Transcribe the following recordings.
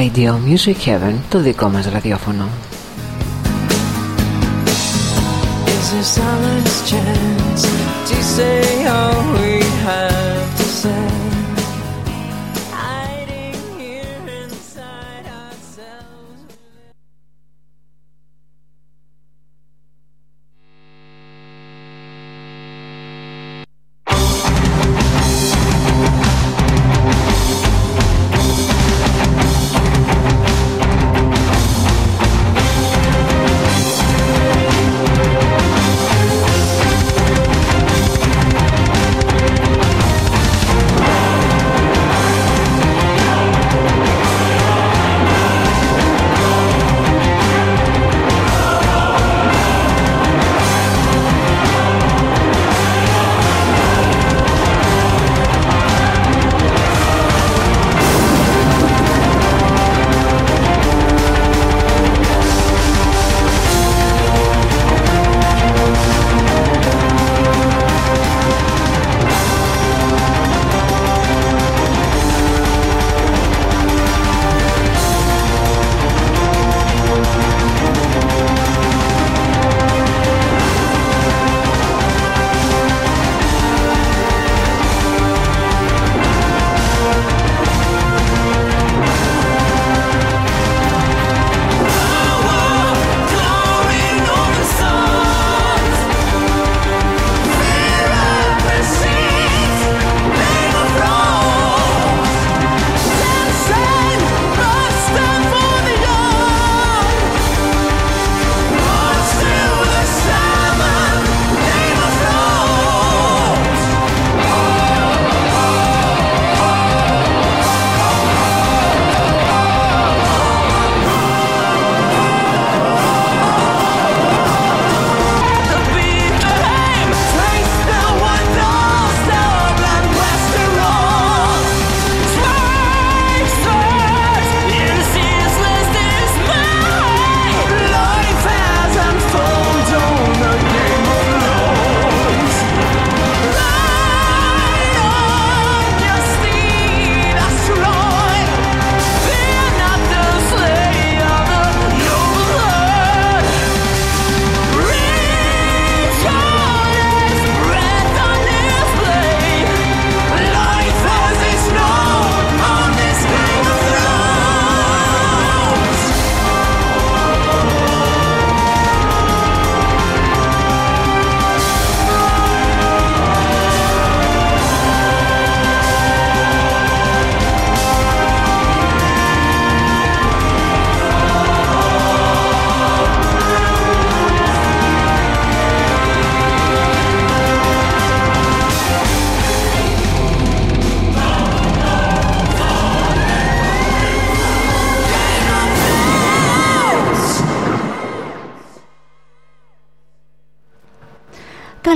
Radio Music Heaven, το δικό μας ραδιόφωνο. Is there silence chance to say all we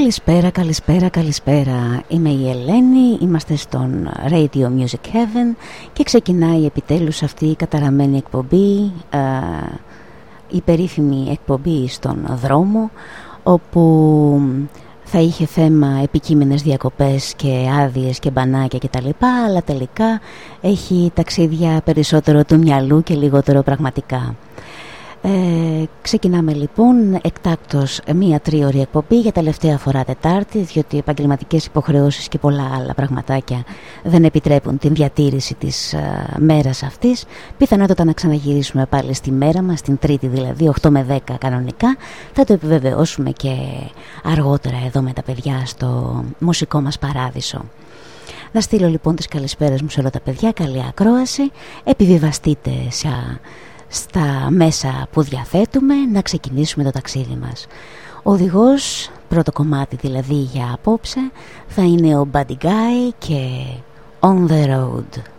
Καλησπέρα, καλησπέρα, καλησπέρα. Είμαι η Ελένη, είμαστε στον Radio Music Heaven και ξεκινάει επιτέλους αυτή η καταραμένη εκπομπή, ε, η περίφημη εκπομπή στον δρόμο, όπου θα είχε θέμα επικείμενες διακοπές και άδειες και μπανάκια κτλ. Αλλά τελικά έχει ταξίδια περισσότερο του μυαλού και λιγότερο πραγματικά. Ε, ξεκινάμε λοιπόν εκτάκτως μία τρίωρη εκπομπή για τελευταία φορά Τετάρτη διότι επαγγελματικές υποχρεώσεις και πολλά άλλα πραγματάκια δεν επιτρέπουν την διατήρηση της ε, μέρας αυτής. Πιθανότατα να ξαναγυρίσουμε πάλι στη μέρα μας την Τρίτη δηλαδή 8 με 10 κανονικά. Θα το επιβεβαιώσουμε και αργότερα εδώ με τα παιδιά στο μουσικό μας παράδεισο. Να στείλω λοιπόν τις καλησπέρες μου σε όλα τα παιδιά. Καλή ακρόαση. Επιβιβαστείτε σε στα μέσα που διαθέτουμε να ξεκινήσουμε το ταξίδι μας. Ο οδηγός, πρώτο κομμάτι δηλαδή για απόψε, θα είναι ο Buddy Guy και On The Road.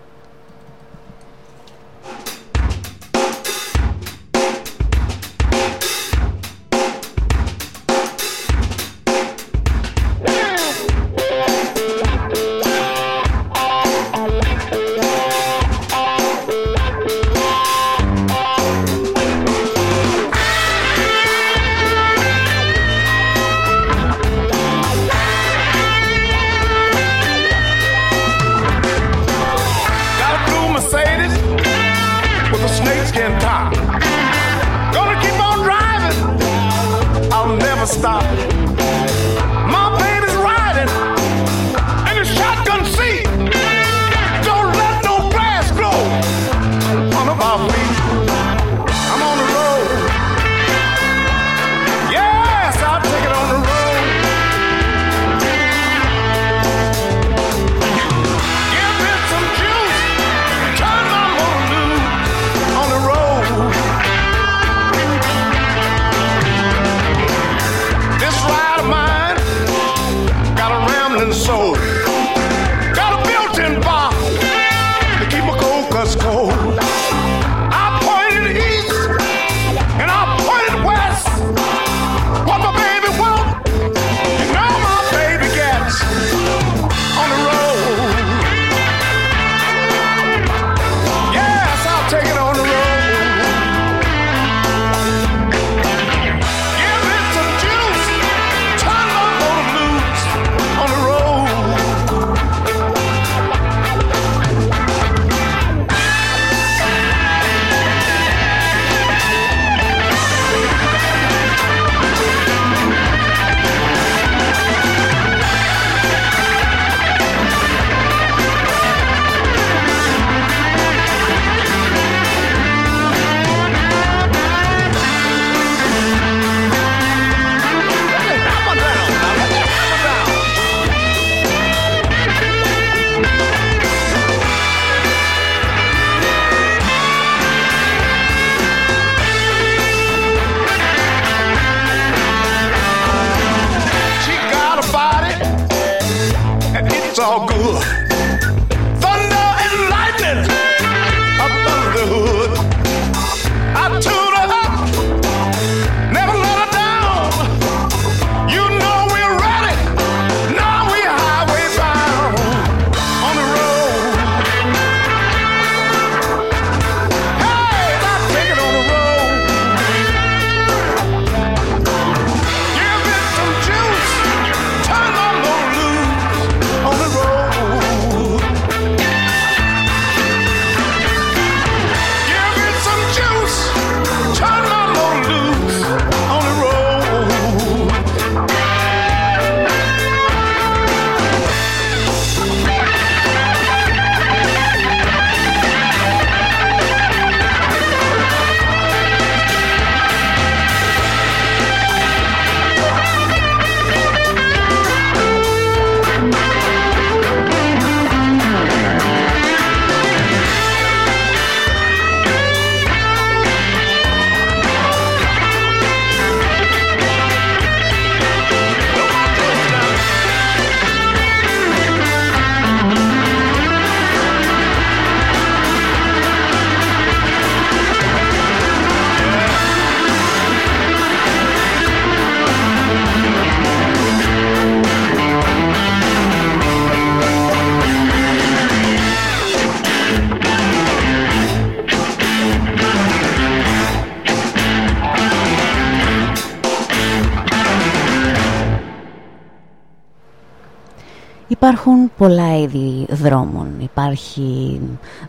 Υπάρχουν πολλά είδη δρόμων. Υπάρχει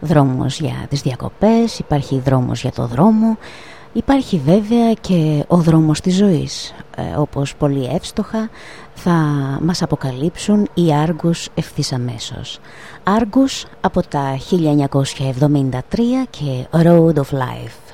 δρόμος για τις διακοπές, υπάρχει δρόμος για το δρόμο, υπάρχει βέβαια και ο δρόμος της ζωής, ε, όπως πολύ εύστοχα θα μας αποκαλύψουν οι Άργους ευθύς αμέσως. Άργους από τα 1973 και Road of Life.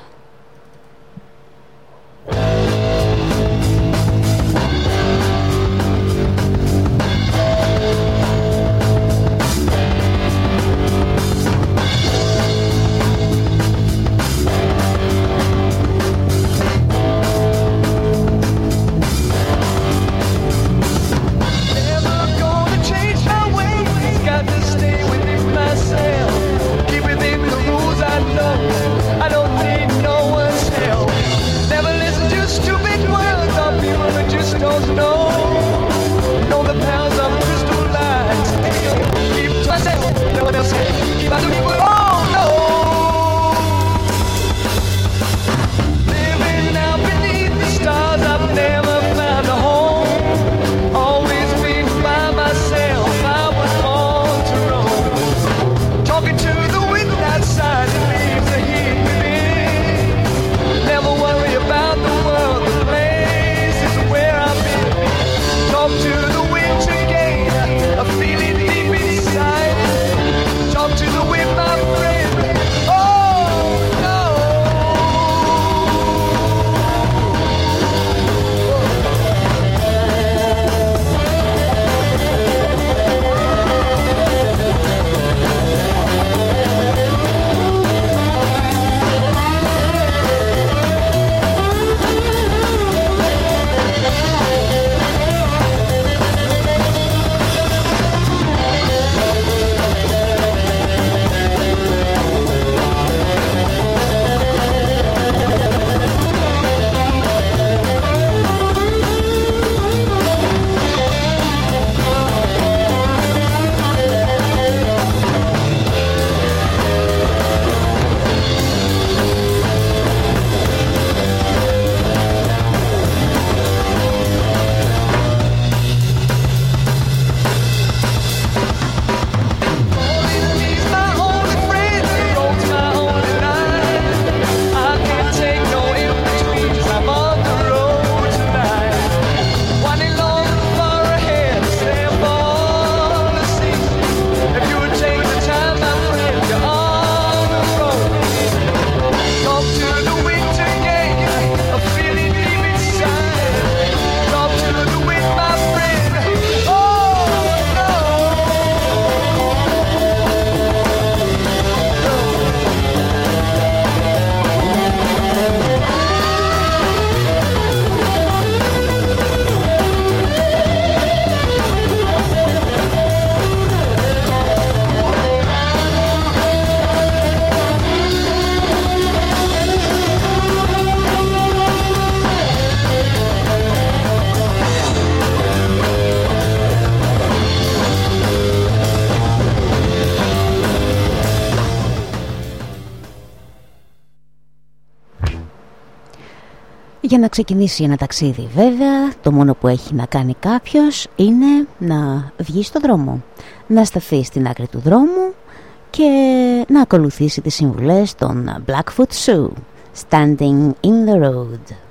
Να ξεκινήσει ένα ταξίδι βέβαια, το μόνο που έχει να κάνει κάποιος είναι να βγει στο δρόμο, να σταθεί στην άκρη του δρόμου και να ακολουθήσει τις συμβουλές των Blackfoot Sue, Standing in the Road.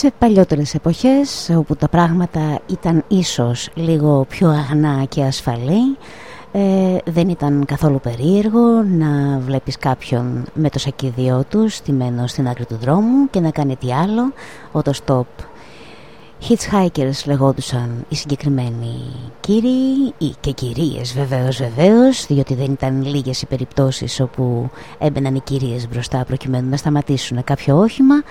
Σε παλιότερες εποχές όπου τα πράγματα ήταν ίσως λίγο πιο αγνά και ασφαλή ε, δεν ήταν καθόλου περίεργο να βλέπεις κάποιον με το σακίδιό του στημένο στην άκρη του δρόμου και να κάνει τι άλλο, stop Hitchhikers λεγόντουσαν οι συγκεκριμένοι κύριοι και κυρίες βεβαίως βεβαίως διότι δεν ήταν λίγες οι περιπτώσεις όπου έμπαιναν οι κυρίες μπροστά προκειμένου να σταματήσουν κάποιο όχημα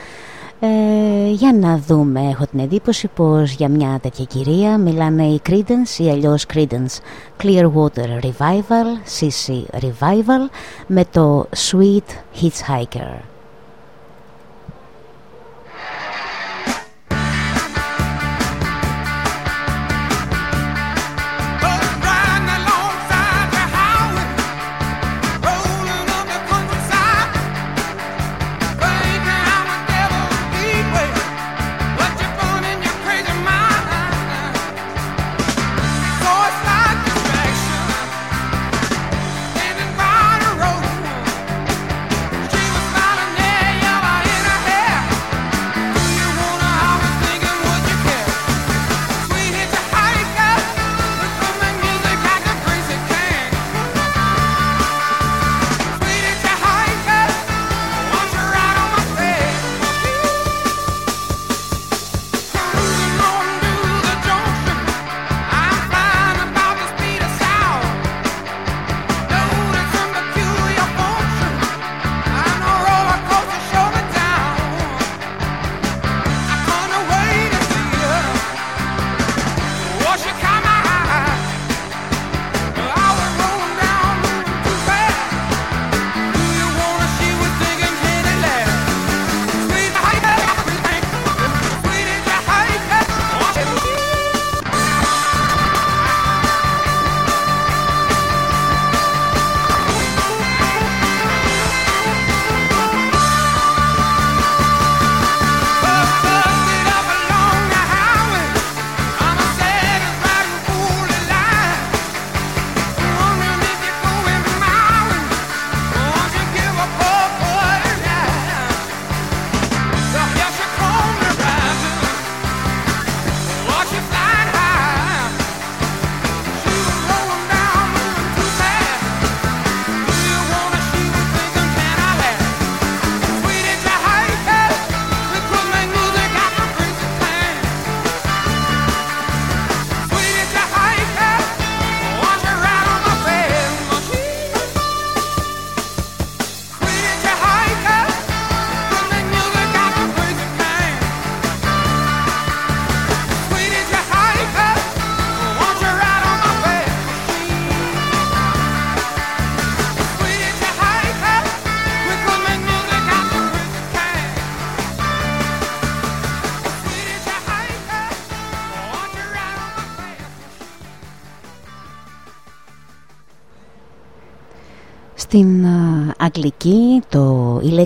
ε, για να δούμε, έχω την εντύπωση πως για μια τέτοια κυρία μιλάνε οι Credence ή αλλιώς Credence Clearwater Revival, CC Revival με το Sweet Hitchhiker.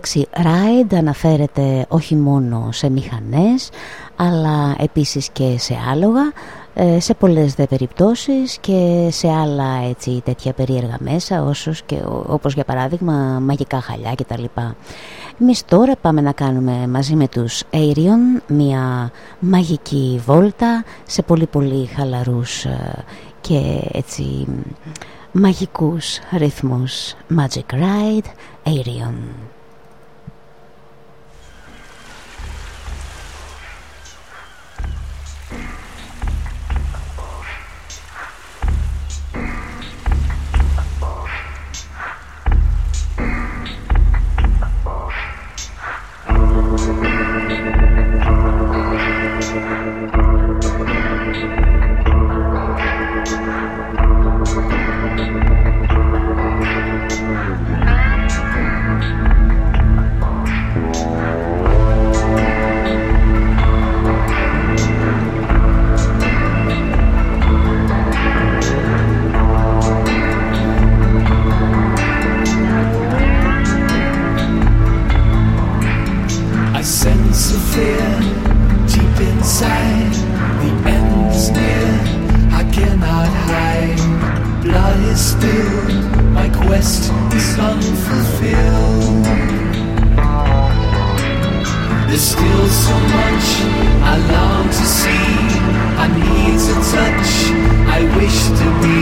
Λέξη ride αναφέρεται όχι μόνο σε μηχανές αλλά επίσης και σε άλογα ε, σε πολλές δε περιπτώσεις και σε άλλα έτσι, τέτοια περίεργα μέσα όσους και, όπως για παράδειγμα μαγικά χαλιά κτλ. Εμείς τώρα πάμε να κάνουμε μαζί με τους Aerion μια μαγική βόλτα σε πολύ πολύ χαλαρούς ε, και έτσι μαγικούς ρυθμούς Magic Ride Aerion quest is unfulfilled. There's still so much I long to see. I need to touch. I wish to be.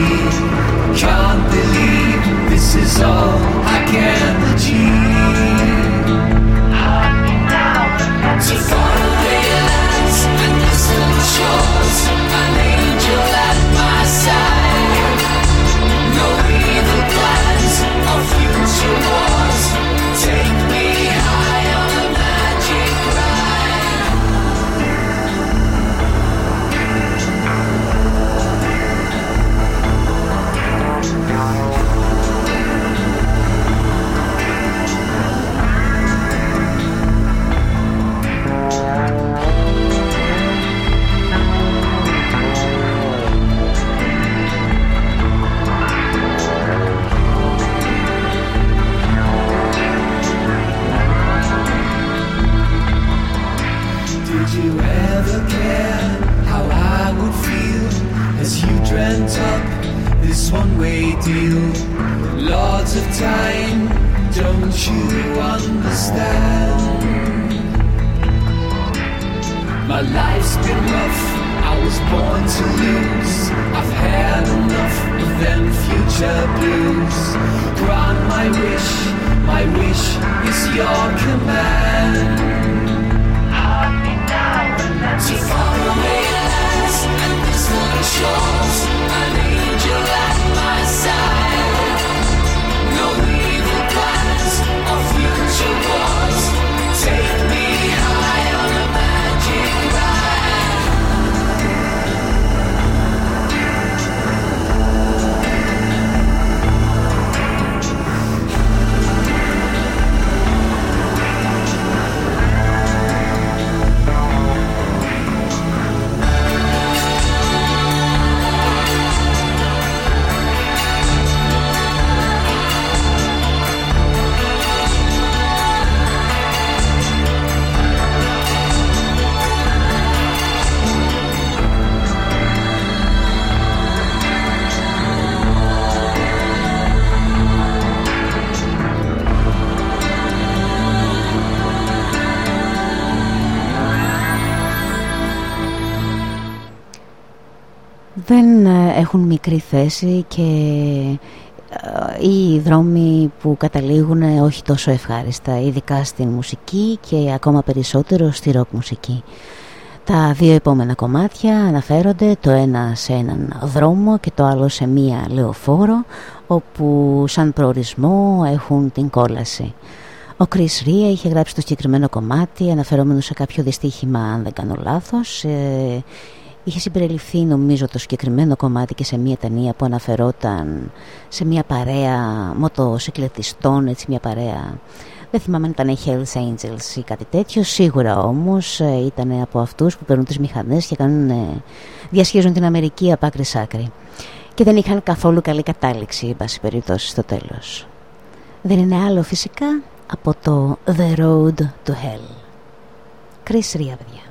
Can't believe this is all I can achieve. So far away lands and distant shores. this one-way deal. Lots of time, don't you understand? My life's been rough, I was born to lose. I've had enough of them future blues. Grant my wish, my wish is your command. To follow me, lads, and this one is yours. Έχουν μικρή θέση και ε, οι δρόμοι που καταλήγουν όχι τόσο ευχάριστα ειδικά στην μουσική και ακόμα περισσότερο στη ροκ μουσική. Τα δύο επόμενα κομμάτια αναφέρονται το ένα σε έναν δρόμο και το άλλο σε μία λεωφόρο όπου σαν προορισμό έχουν την κόλαση. Ο Chris Ria είχε γράψει το συγκεκριμένο κομμάτι αναφερόμενο σε κάποιο δυστύχημα αν δεν κάνω λάθος ε, Είχε συμπεριληφθεί νομίζω το συγκεκριμένο κομμάτι και σε μια ταινία που αναφερόταν σε μια παρέα μοτοσυκλετιστών, έτσι μια παρέα... Δεν θυμάμαι αν ήταν Hells Angels ή κάτι τέτοιο, σίγουρα όμως ε, ήταν από αυτούς που παίρνουν τις μηχανές και κάνουν, ε, διασχίζουν την Αμερική από άκρη σ' άκρη. Και δεν είχαν καθόλου καλή κατάληξη, εν πάση περιπτώσει, στο τέλος. δεν είναι άλλο φυσικά από το The Road to Hell. Chris Ria, παιδιά.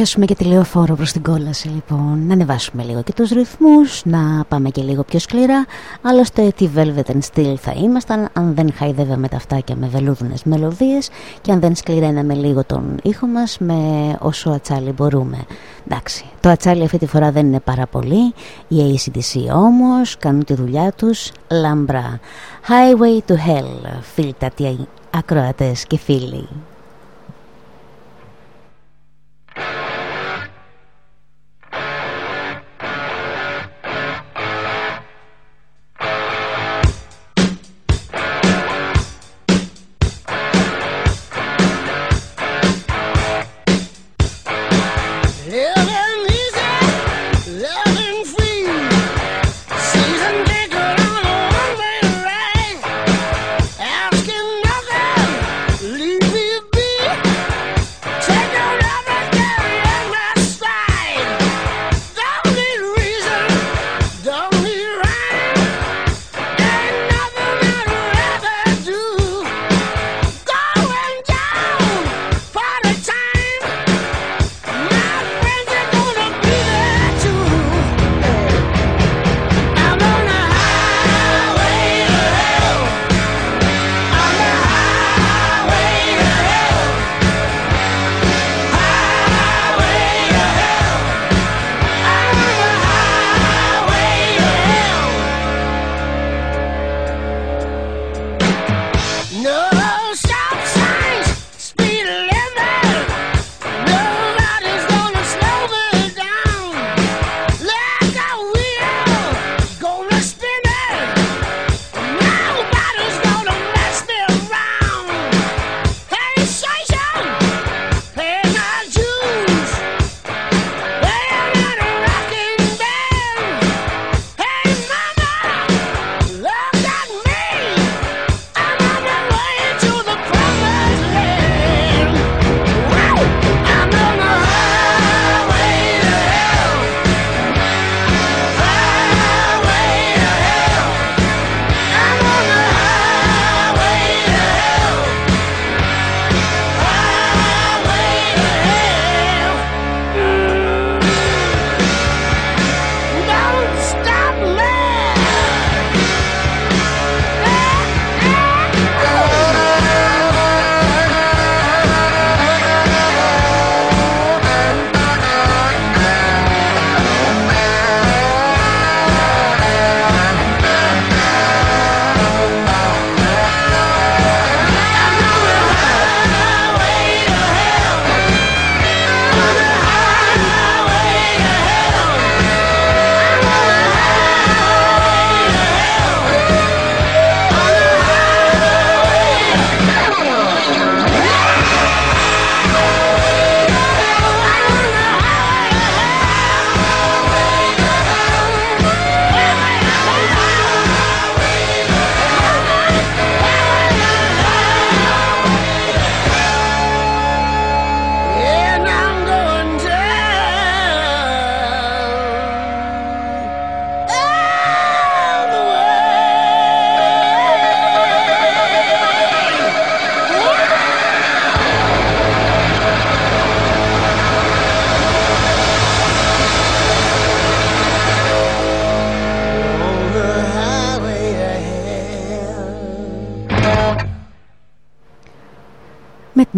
πιάσουμε και τηλεοφόρο προς την κόλαση λοιπόν. Να ανεβάσουμε λίγο και τους ρυθμούς Να πάμε και λίγο πιο σκληρά. Άλλωστε τι Velvet and Steel θα ήμασταν Αν δεν χαϊδεύαμε τα αυτάκια με βελούδινες μελωδίες Και αν δεν σκληραίναμε λίγο τον ήχο μας Με όσο ατσάλι μπορούμε. Εντάξει, το ατσάλι αυτή τη φορά δεν είναι πάρα πολύ. Οι ACDC όμως κάνουν τη δουλειά τους λαμπρά. Highway to Hell Φίλτατοι ακροατές και φίλοι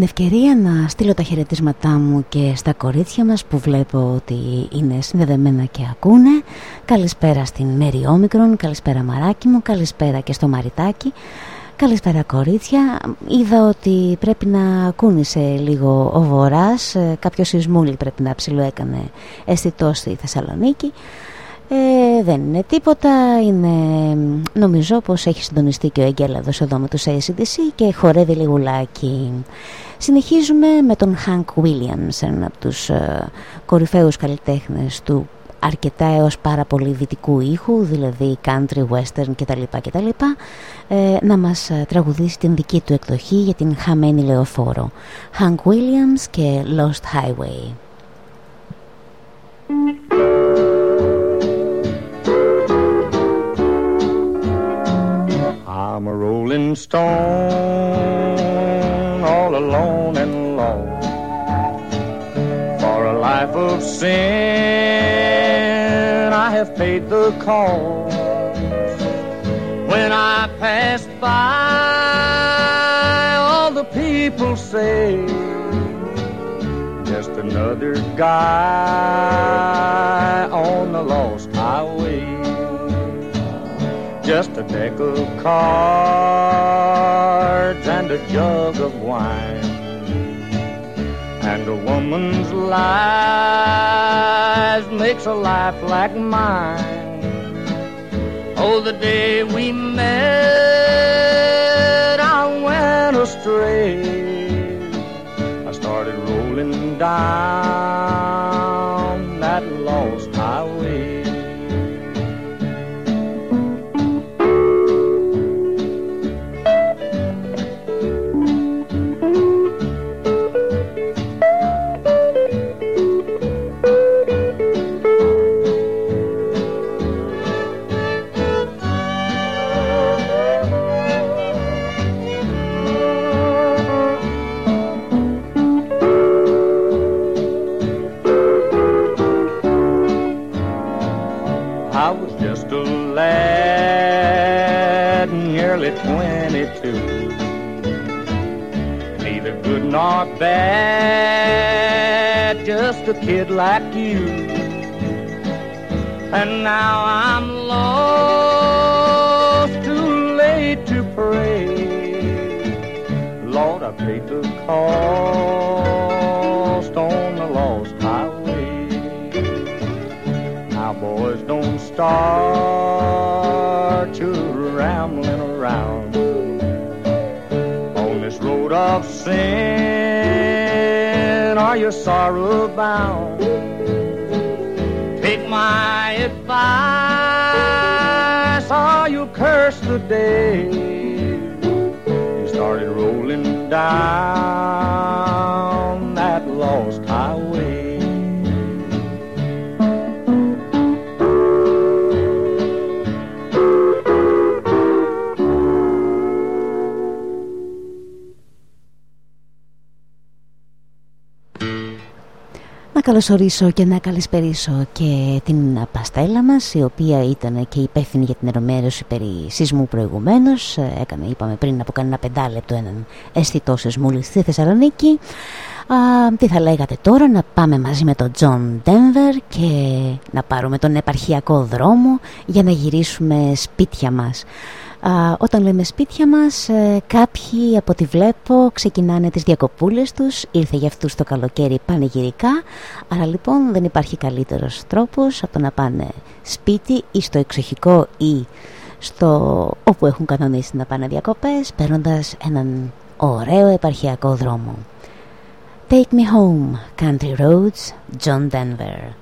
την ευκαιρία να στείλω τα χαιρετίσματά μου και στα κορίτσια μας που βλέπω ότι είναι συνδεδεμένα και ακούνε. Καλησπέρα στην Μέρη Όμικρον, καλησπέρα Μαράκι μου, καλησπέρα και στο Μαριτάκι. Καλησπέρα κορίτσια. Είδα ότι πρέπει να κούνησε λίγο ο Βορράς. Ε, κάποιος σεισμούλη πρέπει να ψηλό έκανε αισθητό στη Θεσσαλονίκη. Ε, δεν είναι τίποτα, είναι, νομίζω πως έχει συντονιστεί και ο Εγγέλαδος εδώ με τους ACDC και χορεύει λιγουλάκι. Συνεχίζουμε με τον Hank Williams, ένα από τους ε, κορυφαίους καλλιτέχνες του αρκετά έως πάρα πολύ δυτικού ήχου, δηλαδή country, western κτλ. κτλ ε, να μας ε, τραγουδήσει την δική του εκδοχή για την χαμένη λεωφόρο. Hank Williams και Lost Highway. I'm a rolling stone all alone and lost For a life of sin. I have paid the cost. When I pass by all the people say Just another guy on the lost highway. Just a deck of cards and a jug of wine. And a woman's lies makes a life like mine. Oh, the day we met, I went astray. I started rolling down not bad, just a kid like you. And now I'm lost, too late to pray. Lord, I paid the cost on the lost highway. Now, boys, don't start to rambling around of sin are your sorrow bound? Take my advice, or you curse the day you started rolling down καλωσορίσω και να καλησπερίσω και την Παστέλα μας η οποία ήταν και υπεύθυνη για την ενημέρωση περί σεισμού προηγουμένως. Έκανε είπαμε πριν από κανένα πεντάλεπτο έναν αισθητό σεισμούλη στη Θεσσαλονίκη. Α, τι θα λέγατε τώρα να πάμε μαζί με τον Τζον Ντένβερ και να πάρουμε τον επαρχιακό δρόμο για να γυρίσουμε σπίτια μας όταν λέμε σπίτια μας, ε, κάποιοι από ό,τι βλέπω ξεκινάνε τις διακοπούλες τους, ήρθε για αυτούς το καλοκαίρι πανηγυρικά, άρα λοιπόν δεν υπάρχει καλύτερος τρόπος από το να πάνε σπίτι ή στο εξοχικό ή στο όπου έχουν κανονίσει να πάνε διακοπές, παίρνοντας έναν ωραίο επαρχιακό δρόμο. Take me home, country roads, John Denver.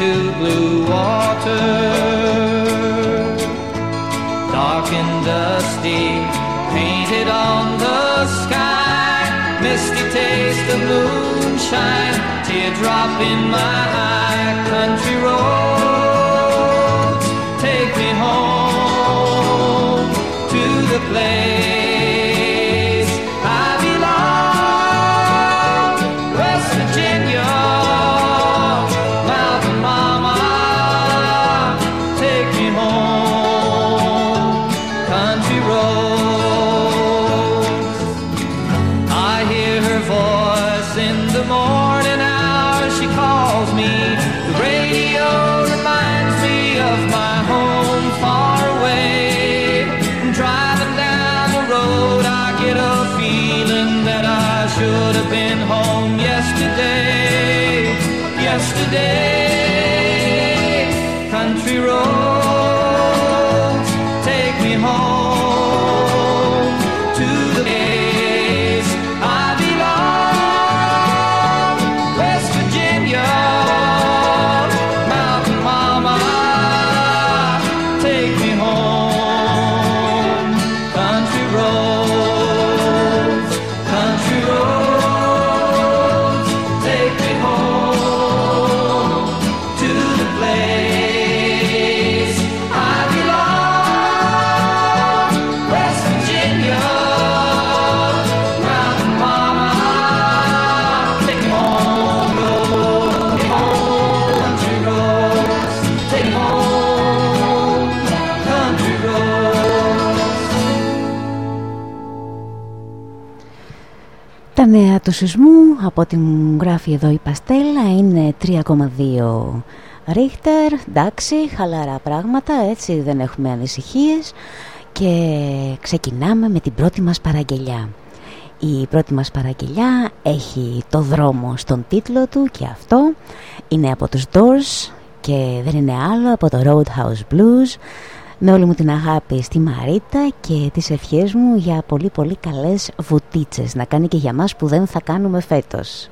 to blue water, dark and dusty, painted on the sky, misty taste of moonshine, teardrop in my eye, country roads, take me home to the place νέα του σεισμού, από ό,τι μου γράφει εδώ η Παστέλα, είναι 3,2 ρίχτερ. Εντάξει, χαλαρά πράγματα, έτσι δεν έχουμε ανησυχίες. Και ξεκινάμε με την πρώτη μας παραγγελιά. Η πρώτη μας παραγγελιά έχει το δρόμο στον τίτλο του και αυτό είναι από τους Doors και δεν είναι άλλο από το Roadhouse Blues με όλη μου την αγάπη στη Μαρίτα και τις ευχές μου για πολύ πολύ καλές βουτίτσες να κάνει και για μας που δεν θα κάνουμε φέτος.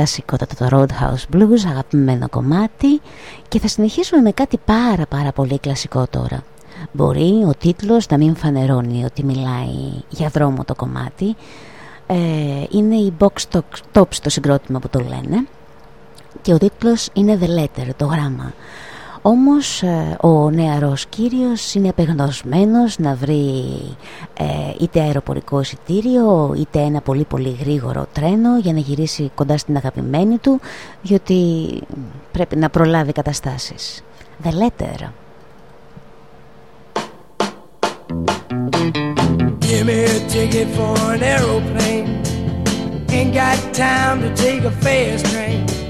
Κλασικότατο το Roadhouse Blues, αγαπημένο κομμάτι και θα συνεχίσουμε με κάτι πάρα πάρα πολύ κλασικό τώρα. Μπορεί ο τίτλος να μην φανερώνει ότι μιλάει για δρόμο το κομμάτι. Ε, είναι η Box Tops το συγκρότημα που το λένε και ο τίτλος είναι The Letter, το γράμμα. Όμως ε, ο νεαρός κύριος είναι απεγνωσμένος να βρει ε, είτε αεροπορικό εισιτήριο είτε ένα πολύ πολύ γρήγορο τρένο για να γυρίσει κοντά στην αγαπημένη του διότι πρέπει να προλάβει καταστάσεις. The Letter. Give me a ticket for an aeroplane. Ain't got time to take a fast train.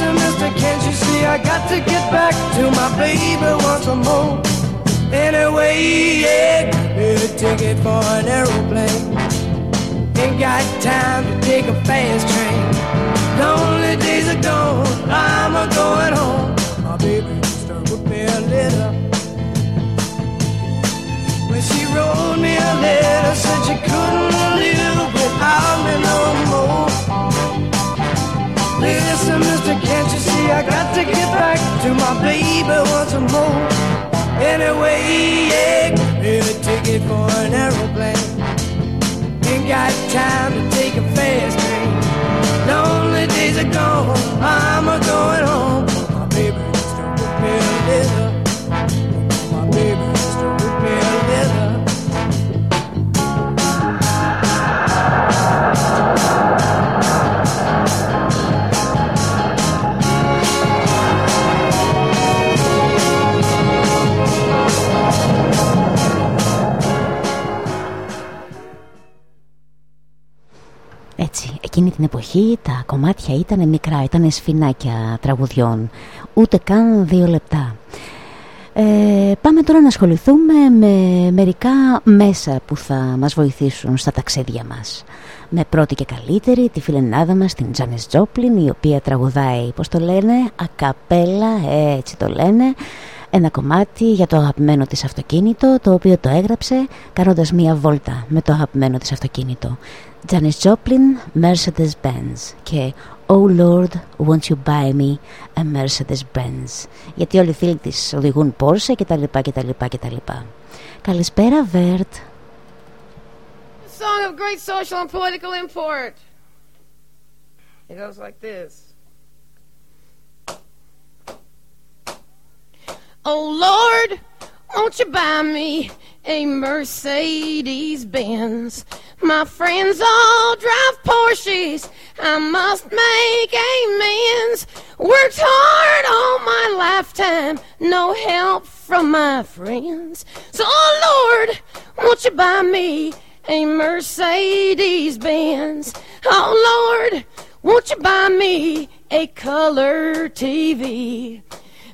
Mister, can't you see I got to get back to my baby once more? Anyway, yeah, me a ticket for an aeroplane. Ain't got time to take a fast train. Lonely days are gone, I'm a going home. My baby just wrote me a letter. When she wrote me a letter, said she couldn't live Mister, can't you see I got to get back to my baby once more? Anyway, yeah, me a ticket for an aeroplane. Ain't got time to take a fast train. Lonely days are gone, I'm a going home. My baby just wrote me a letter. Εκείνη την εποχή τα κομμάτια ήταν μικρά, ήταν σφινάκια τραγουδιών, ούτε καν δύο λεπτά. Ε, πάμε τώρα να ασχοληθούμε με μερικά μέσα που θα μας βοηθήσουν στα ταξίδια μας. Με πρώτη και καλύτερη τη φιλενάδα μας την Τζάνις Τζόπλιν η οποία τραγουδάει, πώς το λένε, ακαπέλα, έτσι το λένε, ένα κομμάτι για το αγαπημένο της αυτοκίνητο το οποίο το έγραψε κάνοντας μία βόλτα με το αγαπημένο της αυτοκίνητο. Janis Joplin, Mercedes Benz και Oh Lord, won't you buy me a Mercedes Benz γιατί όλοι οι φίλοι της οδηγούν Porsche και τα λοιπά και τα λοιπά και τα λοιπά. Καλησπέρα Βέρτ. A song of great social and political import. It goes like this. Lord, won't you buy me a Mercedes Benz? My friends all drive Porsches. I must make amends. Worked hard all my lifetime, no help from my friends. So, oh Lord, won't you buy me a Mercedes Benz? Oh Lord, won't you buy me a color TV?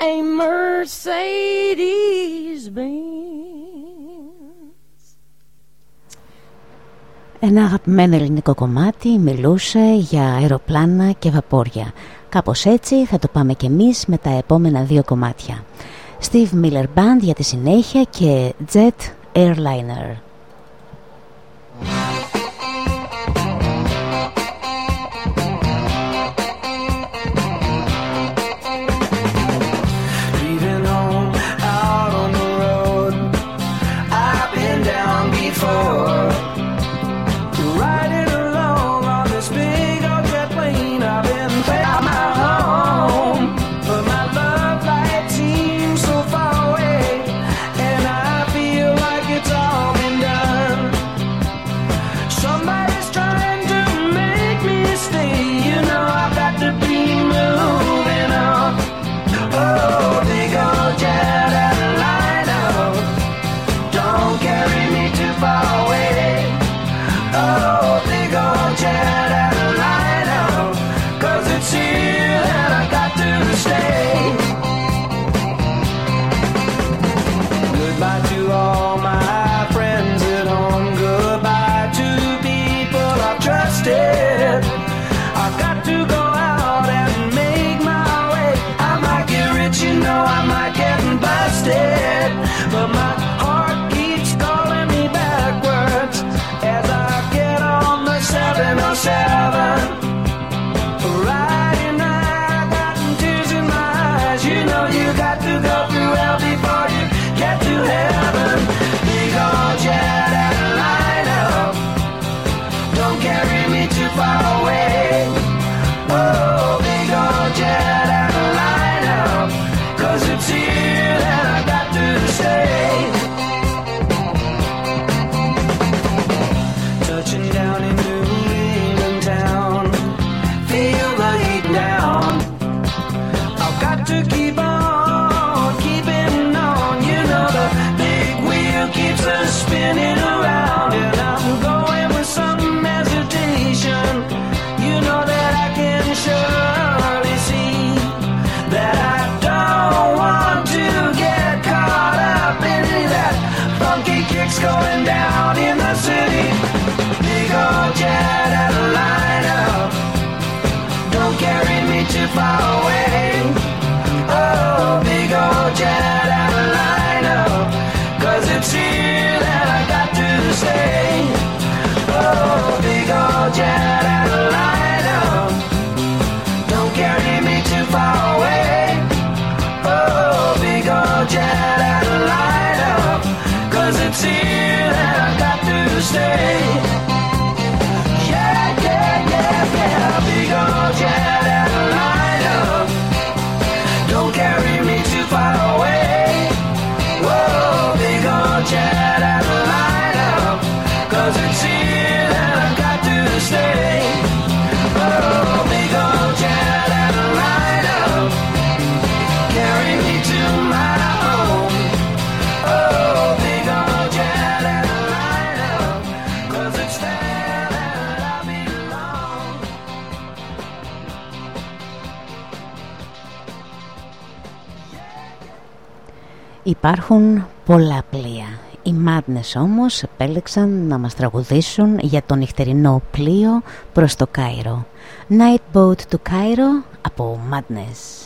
a Mercedes Benz? Ένα αγαπημένο ελληνικό κομμάτι μιλούσε για αεροπλάνα και βαπόρια. Κάπως έτσι θα το πάμε και εμείς με τα επόμενα δύο κομμάτια. Steve Miller Band για τη συνέχεια και Jet Airliner. Υπάρχουν πολλά πλοία. Οι Madness όμως επέλεξαν να μας τραγουδήσουν για το νυχτερινό πλοίο προς το Κάιρο. Night Boat to Cairo από Madness.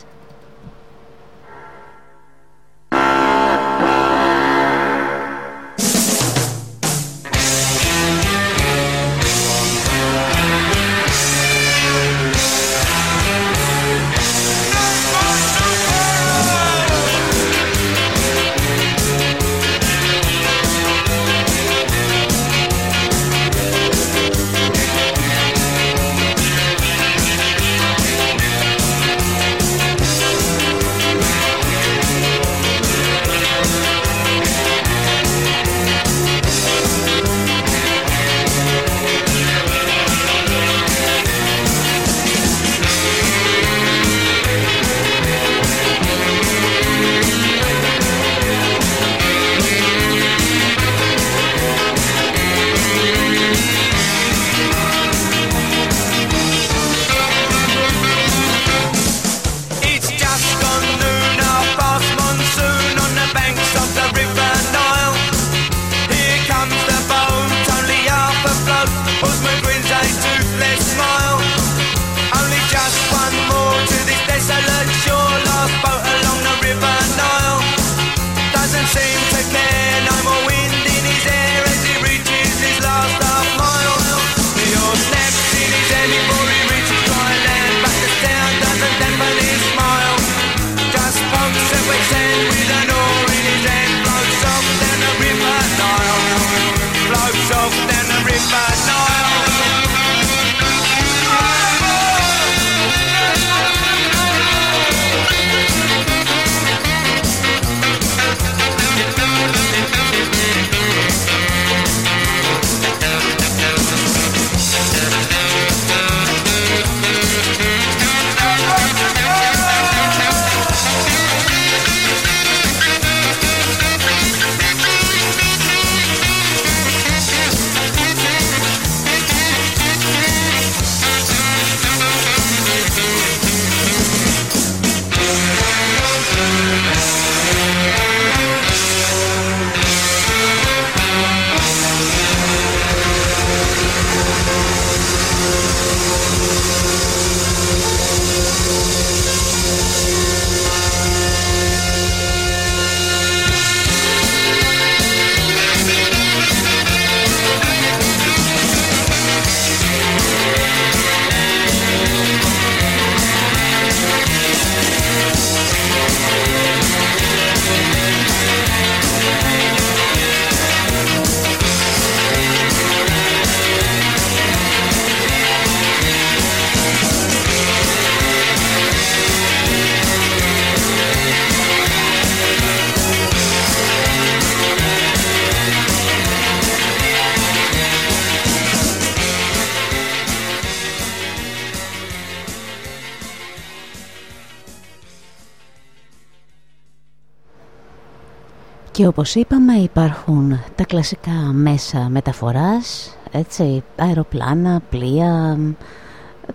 Και όπως είπαμε υπάρχουν τα κλασικά μέσα μεταφοράς, έτσι, αεροπλάνα, πλοία,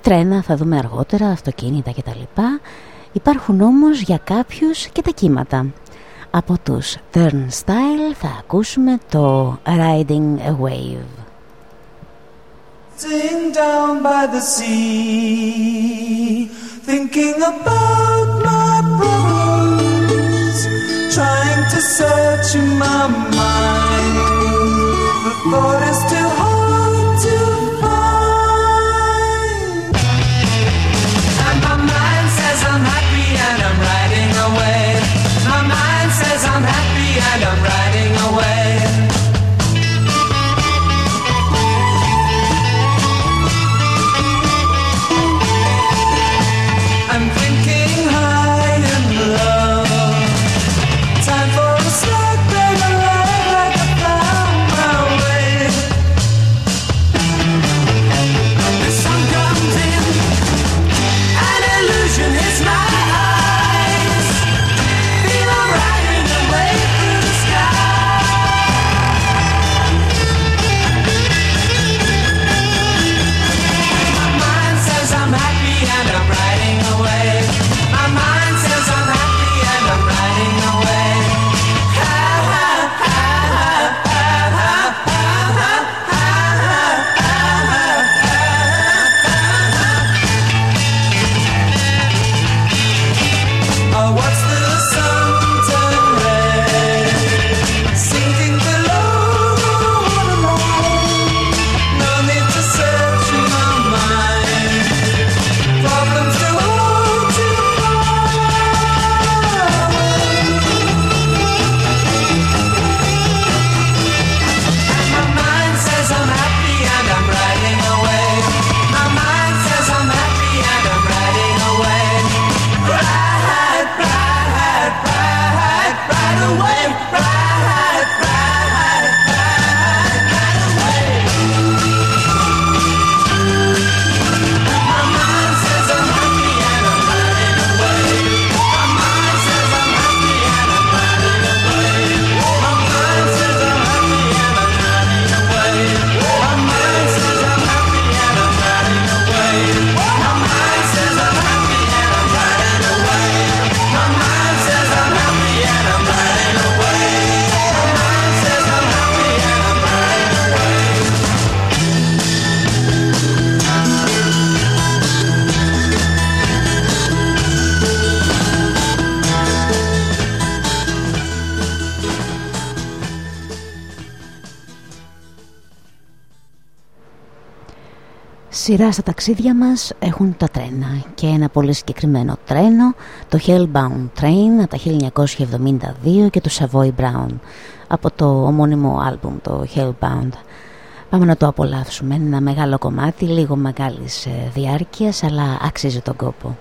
τρένα θα δούμε αργότερα, αυτοκίνητα κτλ. Υπάρχουν όμως για κάποιους και τα κύματα. Από τους Turnstile θα ακούσουμε το Riding a Wave. Sitting down by the sea, thinking about trying to search in my mind. The thought σειρά στα ταξίδια μας έχουν τα τρένα και ένα πολύ συγκεκριμένο τρένο, το Hellbound Train από τα 1972 και του Savoy Brown από το ομώνυμο άλμπουμ το Hellbound. Πάμε να το απολαύσουμε, ένα μεγάλο κομμάτι, λίγο μεγάλης ε, διάρκειας αλλά αξίζει τον κόπο.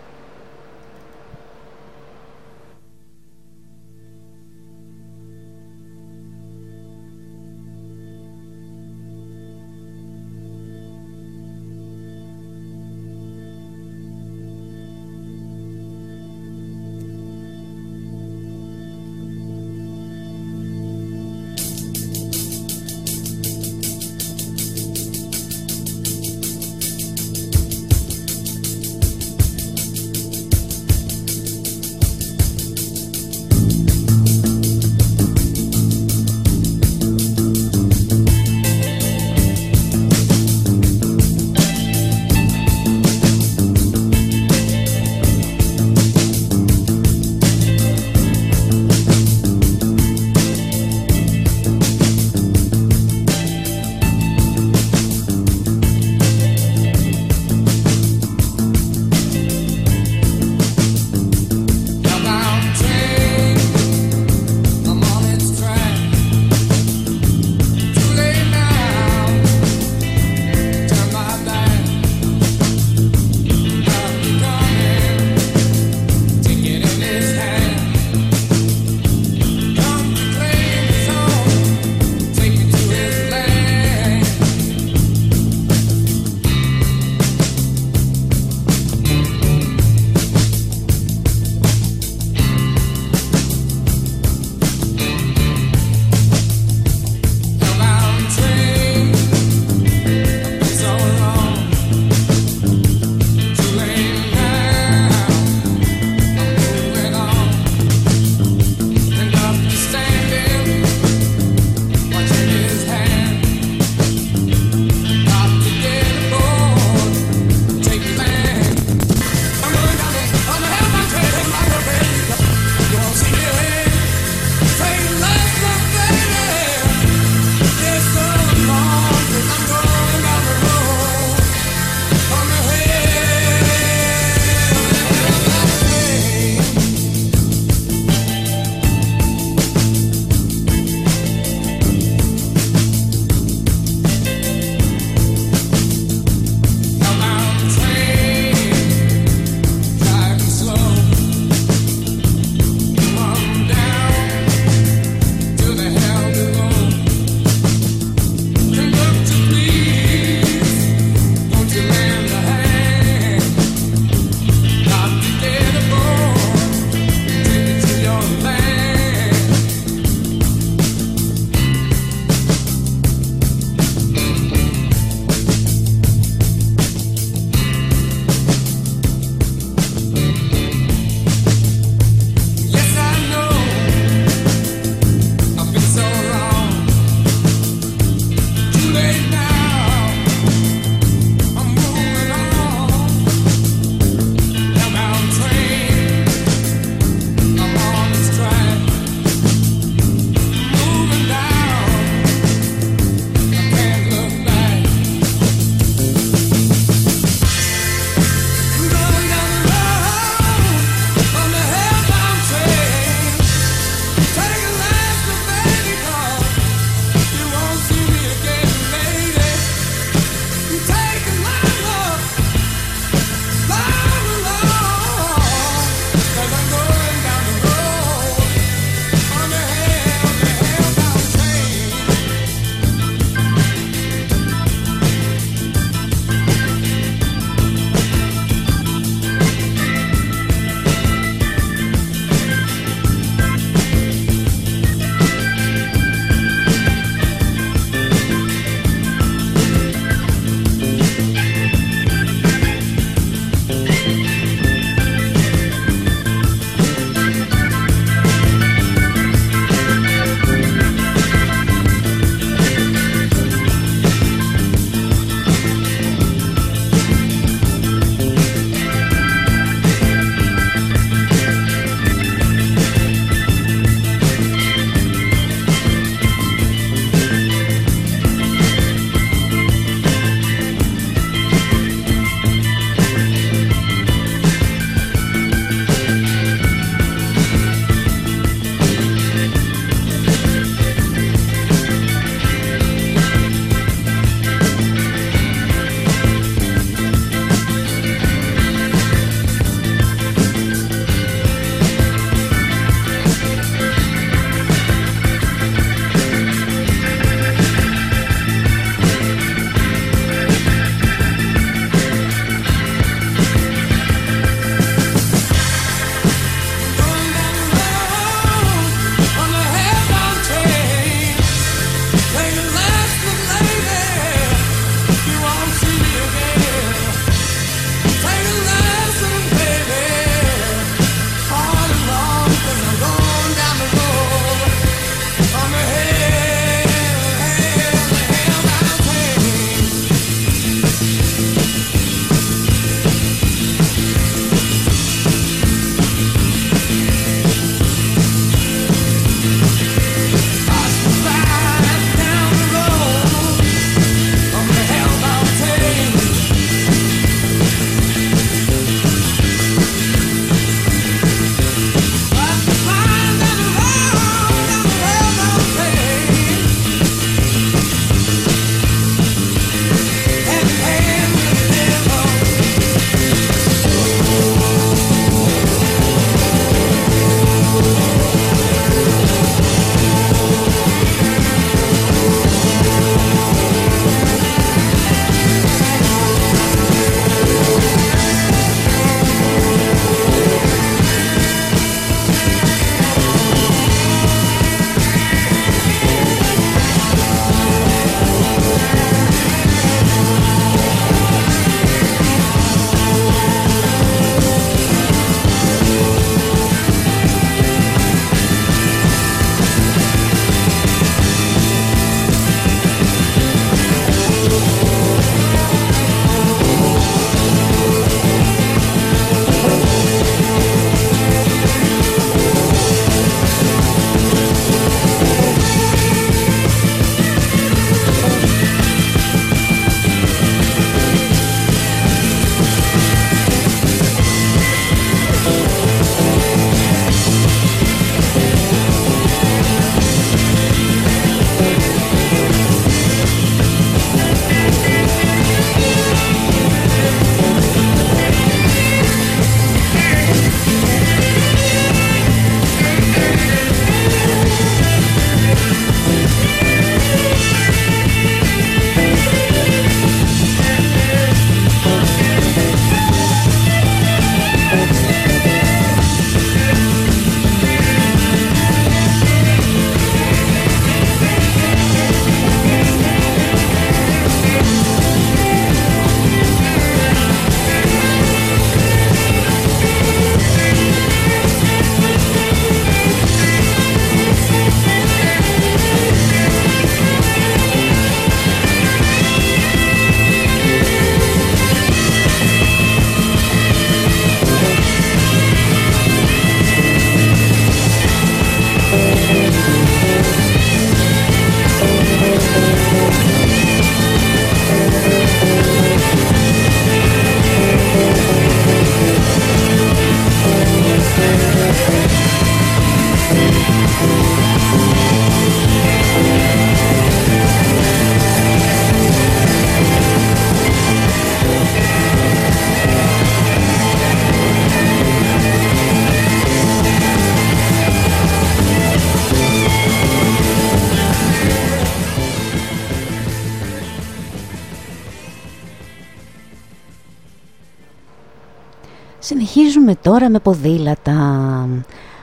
Συνεχίζουμε τώρα με ποδήλατα.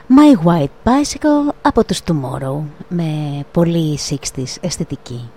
My White Bicycle από τους Tomorrow με πολύ 60's αισθητική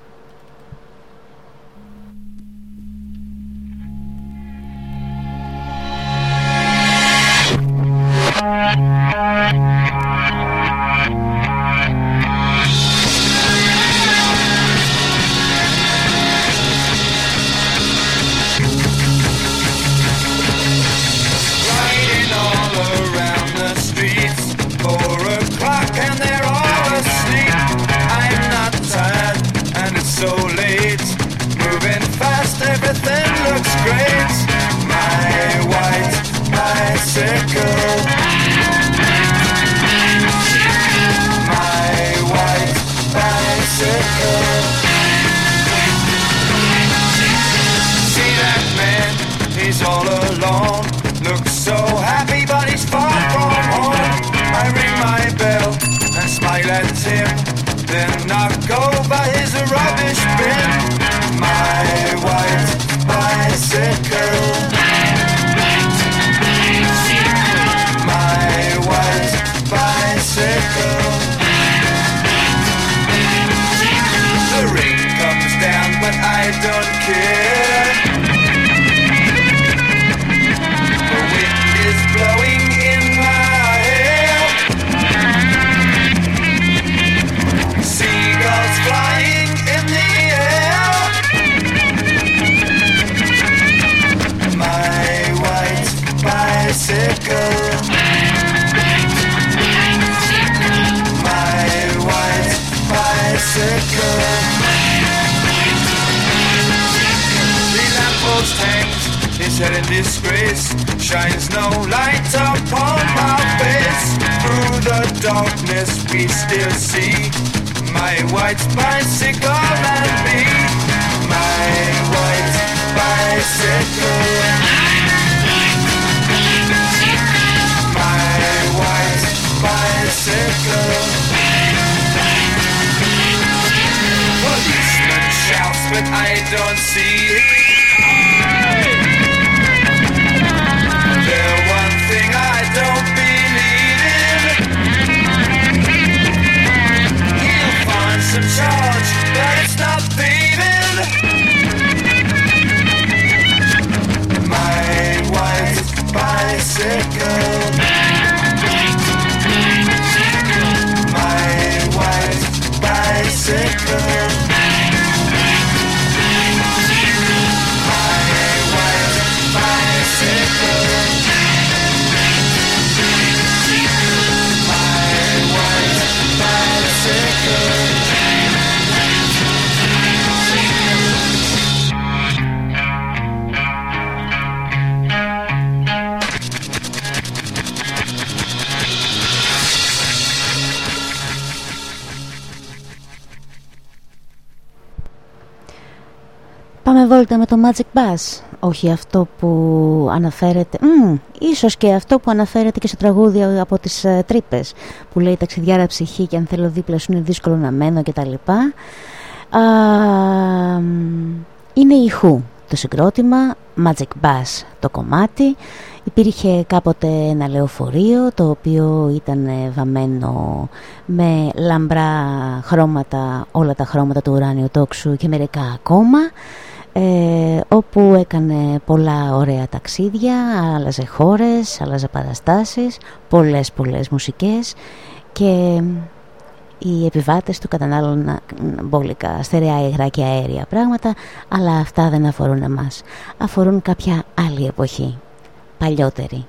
Magic Bus όχι αυτό που αναφέρεται. Μ, ίσως και αυτό που αναφέρεται και στο τραγούδι από τις uh, τρύπες που λέει ταξιδιάρα ψυχή και αν θέλω δίπλα σου είναι δύσκολο να μένω και τα λοιπά. Είναι η Χου το συγκρότημα Magic Bus το κομμάτι. Υπήρχε κάποτε ένα λεωφορείο το οποίο ήταν βαμμένο με λαμπρά χρώματα, όλα τα χρώματα του ουράνιου τόξου και μερικά ακόμα ε, όπου έκανε πολλά ωραία ταξίδια, άλλαζε χώρες, άλλαζε παραστάσεις, πολλές πολλές μουσικές και οι επιβάτες του κατανάλωναν μπόλικα, στερεά υγρά και αέρια πράγματα, αλλά αυτά δεν αφορούν εμάς, αφορούν κάποια άλλη εποχή, παλιότερη.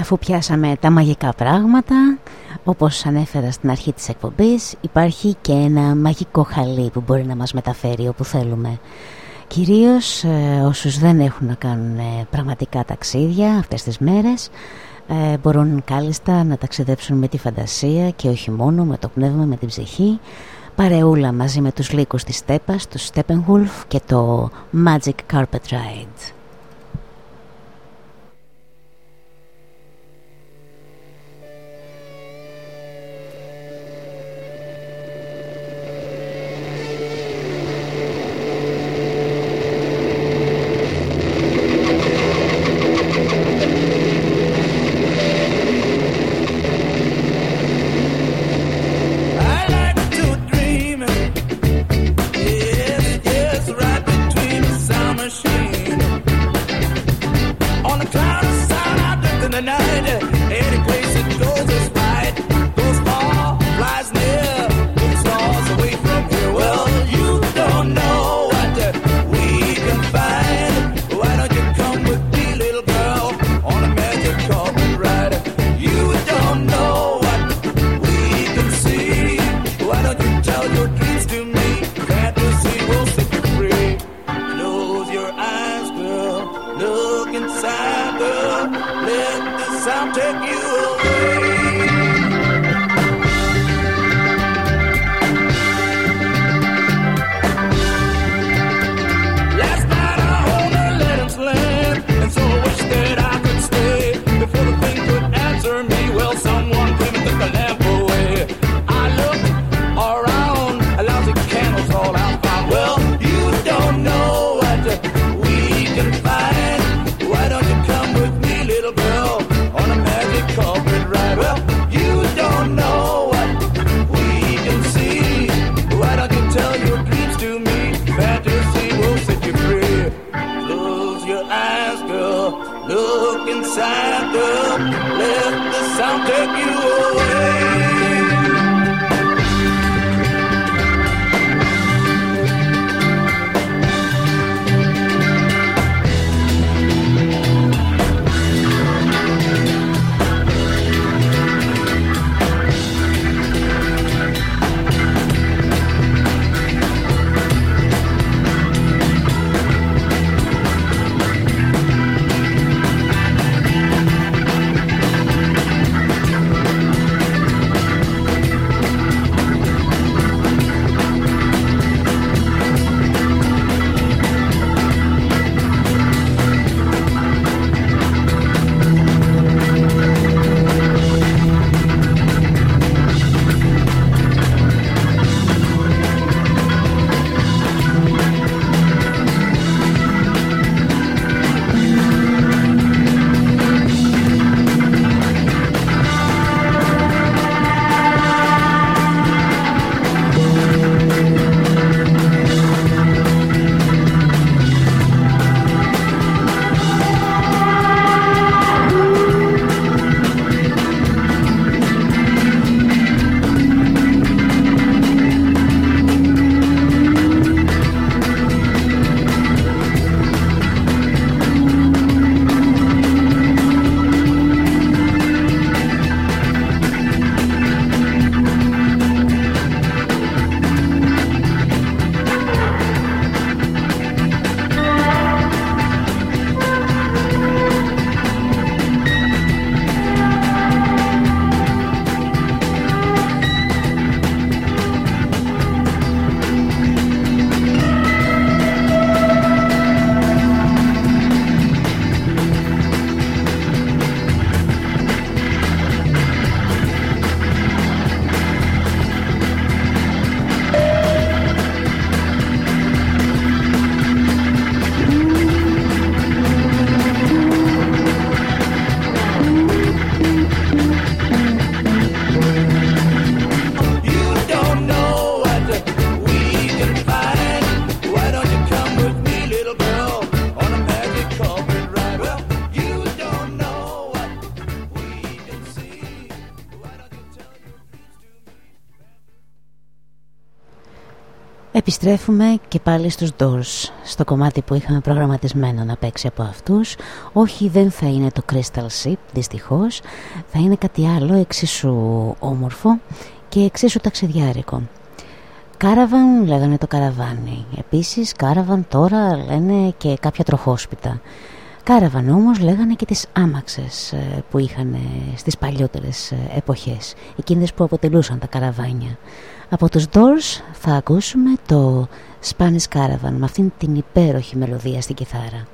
αφού πιάσαμε τα μαγικά πράγματα, όπως ανέφερα στην αρχή της εκπομπής, υπάρχει και ένα μαγικό χαλί που μπορεί να μας μεταφέρει όπου θέλουμε. Κυρίως ε, όσους δεν έχουν να κάνουν ε, πραγματικά ταξίδια αυτές τις μέρες, ε, μπορούν κάλλιστα να ταξιδέψουν με τη φαντασία και όχι μόνο με το πνεύμα, με την ψυχή, παρεούλα μαζί με τους λύκους της Στέπας, τους Steppenwolf και το Magic Carpet Ride. Επιστρέφουμε και πάλι στους Doors, στο κομμάτι που είχαμε προγραμματισμένο να παίξει από αυτούς. Όχι, δεν θα είναι το Crystal Ship, δυστυχώς. Θα είναι κάτι άλλο εξίσου όμορφο και εξίσου ταξιδιάρικο. Κάραβαν λέγανε το καραβάνι. Επίσης κάραβαν τώρα λένε και κάποια τροχόσπιτα. Κάραβαν όμως λέγανε και τις άμαξες ε, που είχαν στις παλιότερες ε, εποχές. Εκείνες που αποτελούσαν τα καραβάνια. Από τους Doors θα ακούσουμε το Spanish Caravan με αυτήν την υπέροχη μελωδία στην κιθάρα.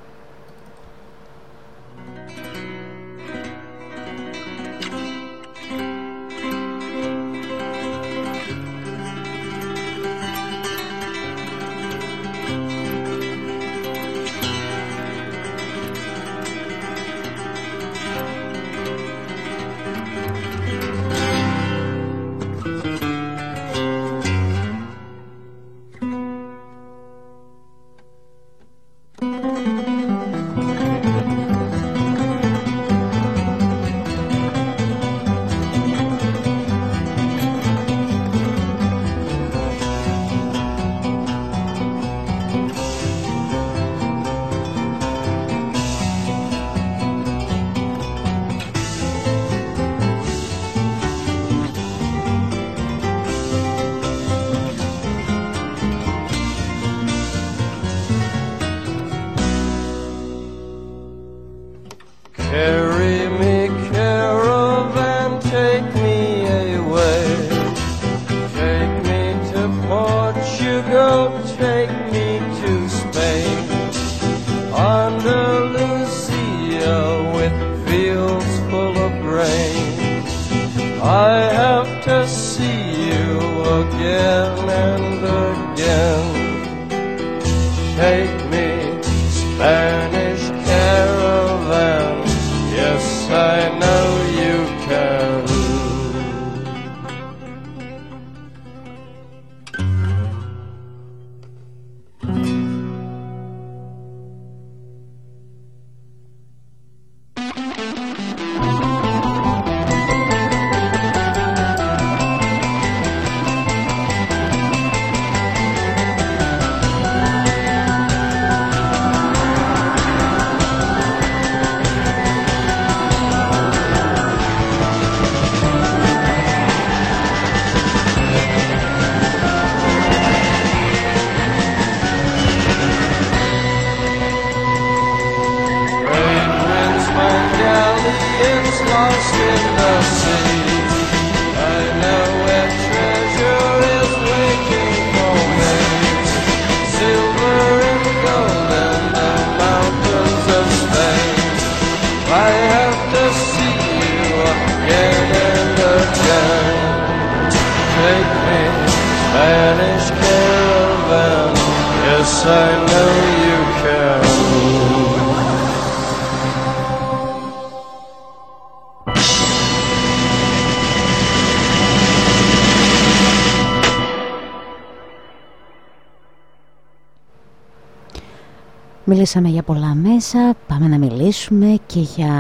Μιλήσαμε για πολλά μέσα, πάμε να μιλήσουμε και για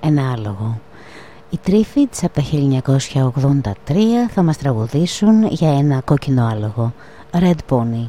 ένα άλογο. Οι Τρίφιτς από τα 1983 θα μας τραγουδήσουν για ένα κόκκινο άλογο, Red Pony.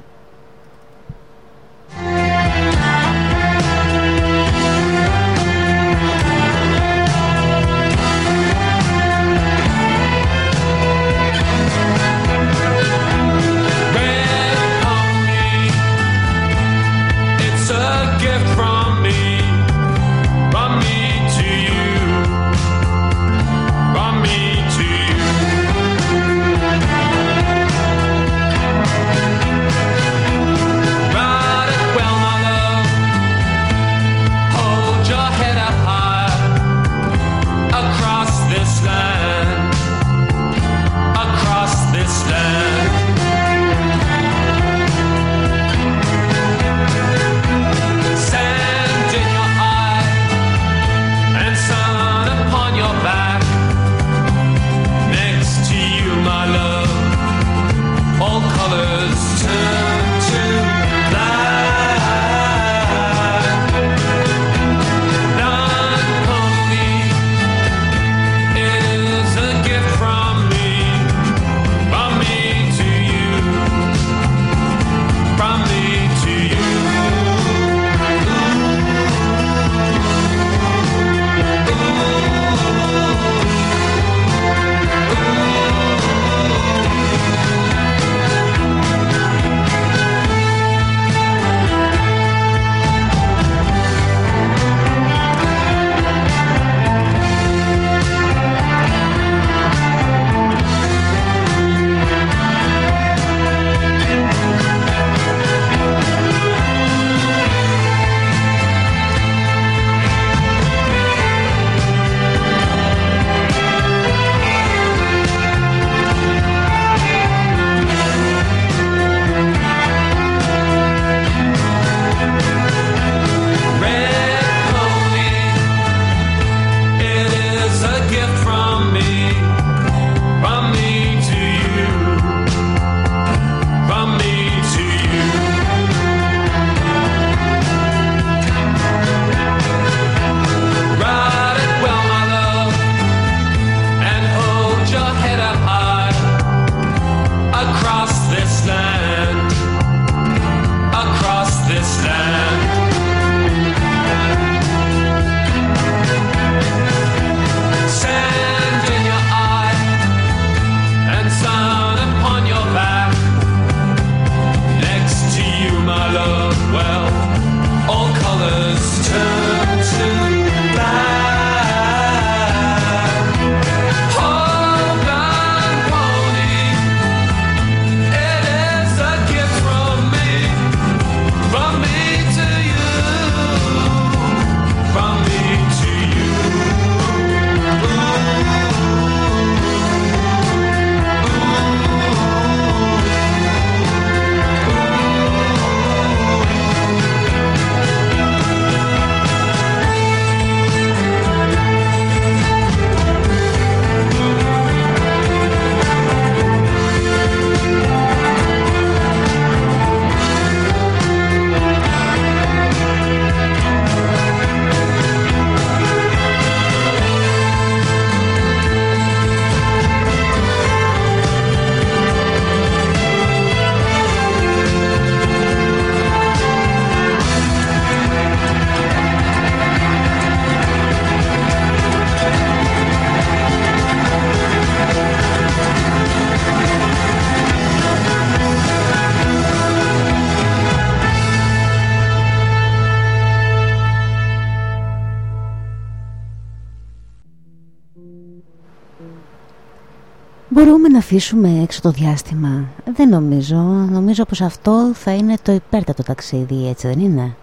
Αφήσουμε έξω το διάστημα. Δεν νομίζω. Νομίζω πως αυτό θα είναι το υπέρτατο ταξίδι, έτσι δεν είναι;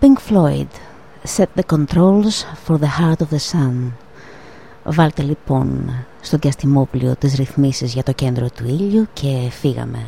Pink Floyd. Set the controls for the heart of the sun. Βάλτε λοιπόν στο διαστημόπλιο τις ρυθμίσεις για το κέντρο του ήλιου και φύγαμε.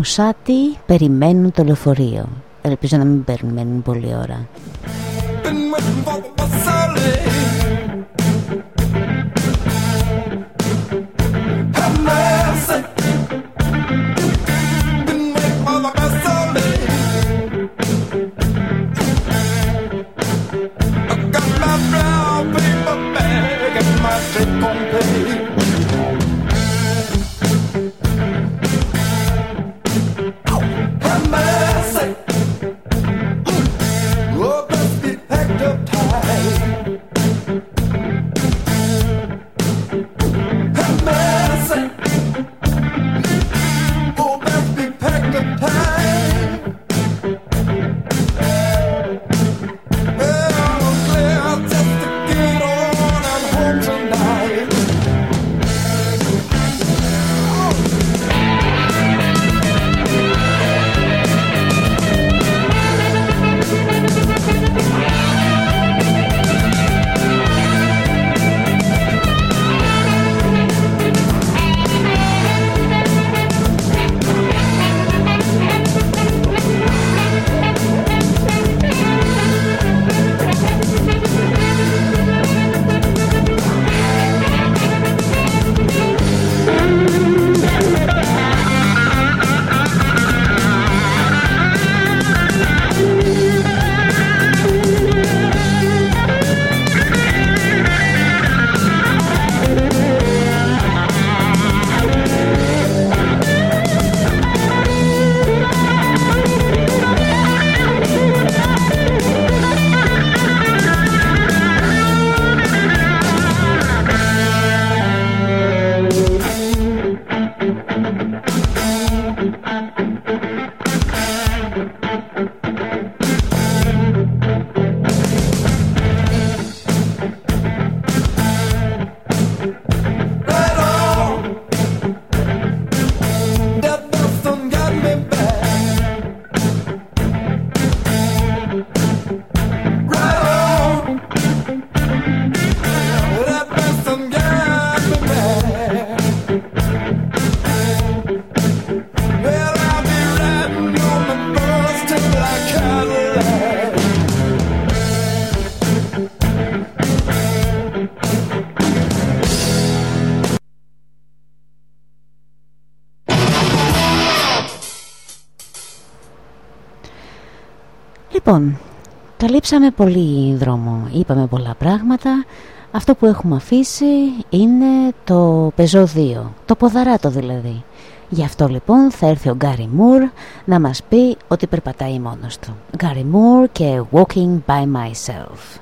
Μουσάτη περιμένουν το λεωφορείο. Ελπίζω να μην περιμένουν πολλή ώρα. Λοιπόν, καλύψαμε πολύ δρόμο, είπαμε πολλά πράγματα. Αυτό που έχουμε αφήσει είναι το πεζό 2, το ποδαράτο δηλαδή. Γι' αυτό λοιπόν θα έρθει ο Γκάρι Μουρ να μας πει ότι περπατάει μόνος του. Γκάρι Μουρ και Walking by Myself.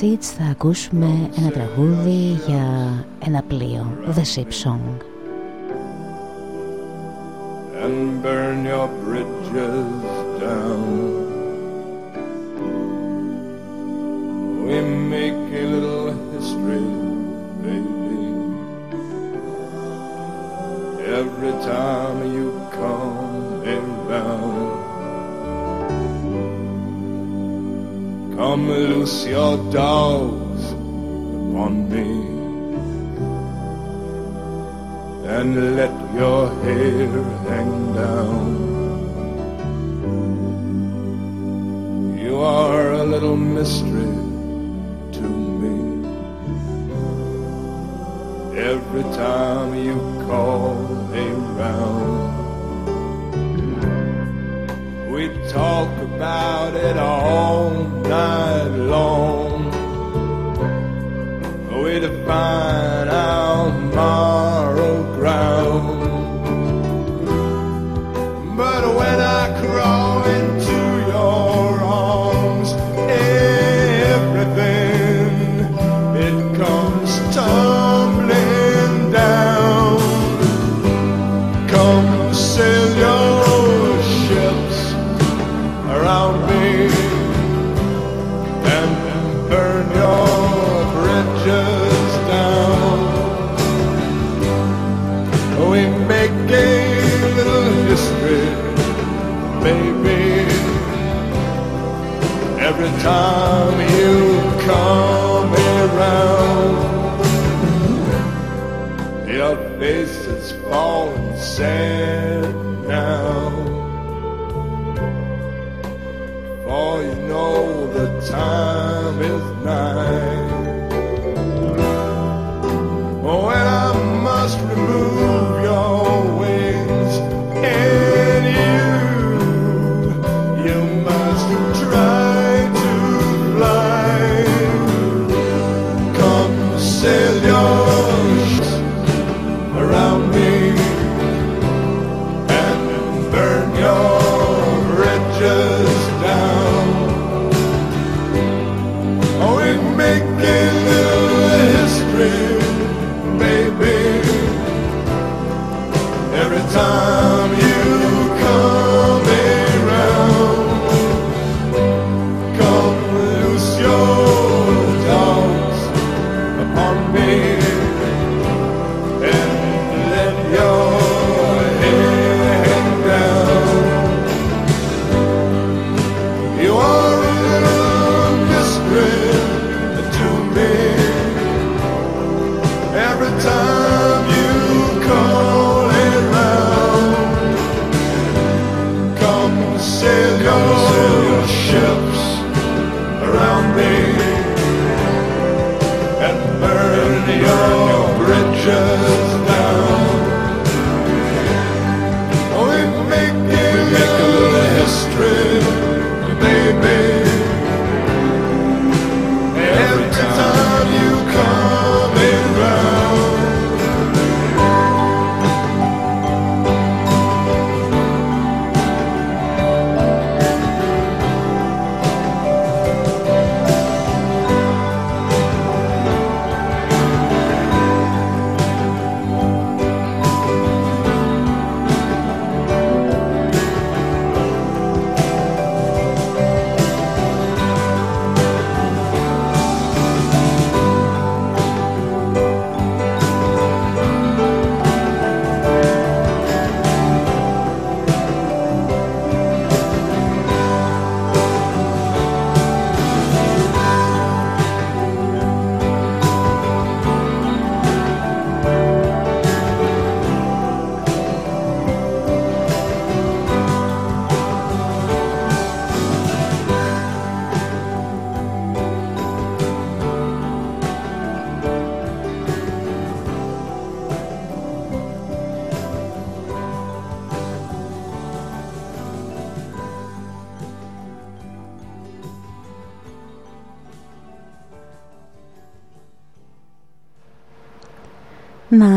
Seeds θα ακούσουμε ένα τραγούδι για ένα πλοίο The Ship Song.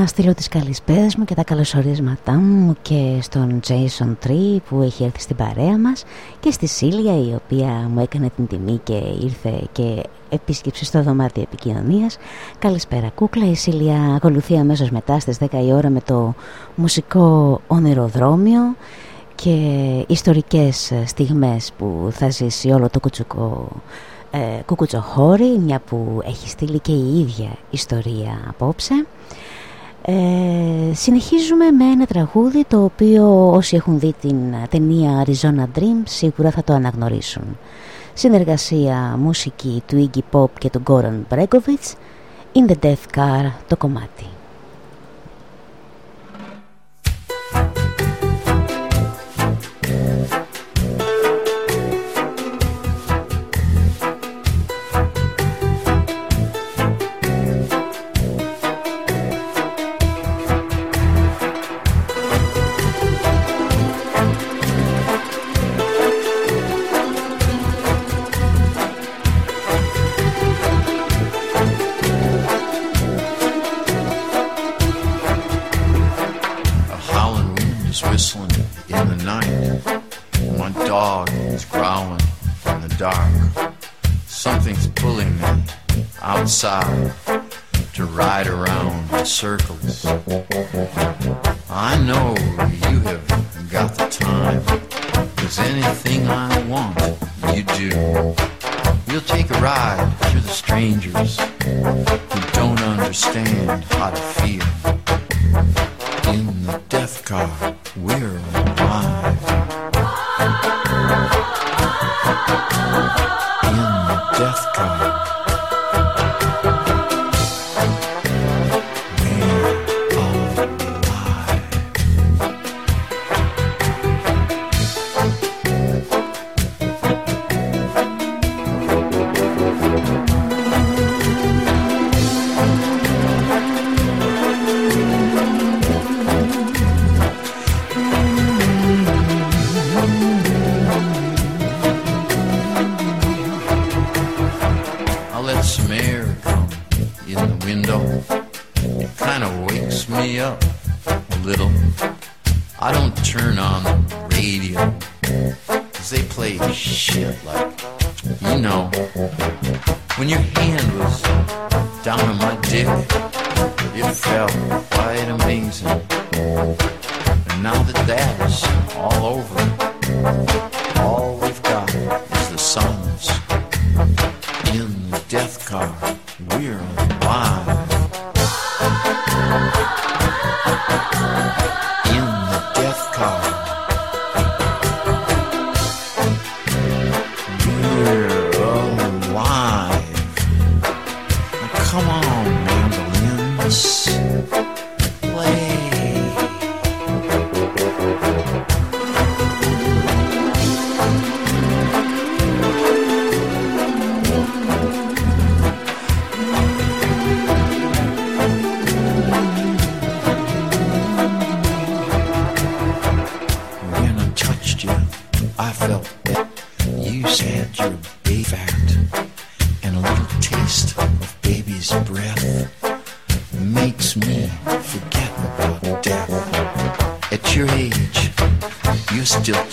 Να στείλω τις καλησπέρες μου και τα καλωσορίσματά μου και στον Jason Tree που έχει έρθει στην παρέα μας και στη Σίλια η οποία μου έκανε την τιμή και ήρθε και επίσκεψη στο δωμάτιο επικοινωνίας. Καλησπέρα κούκλα, η Σίλια ακολουθεί αμέσως μετά στις 10 η ώρα με το μουσικό ονειροδρόμιο και ιστορικές στιγμές που θα ζήσει όλο το κουτσουκό ε, κουκουτσοχώρι μια που έχει στείλει και η ίδια ιστορία απόψε ε, συνεχίζουμε με ένα τραγούδι το οποίο όσοι έχουν δει την ταινία Arizona Dream σίγουρα θα το αναγνωρίσουν. Συνεργασία μουσική του Iggy Pop και του Goran Bregovic In the Death Car το κομμάτι.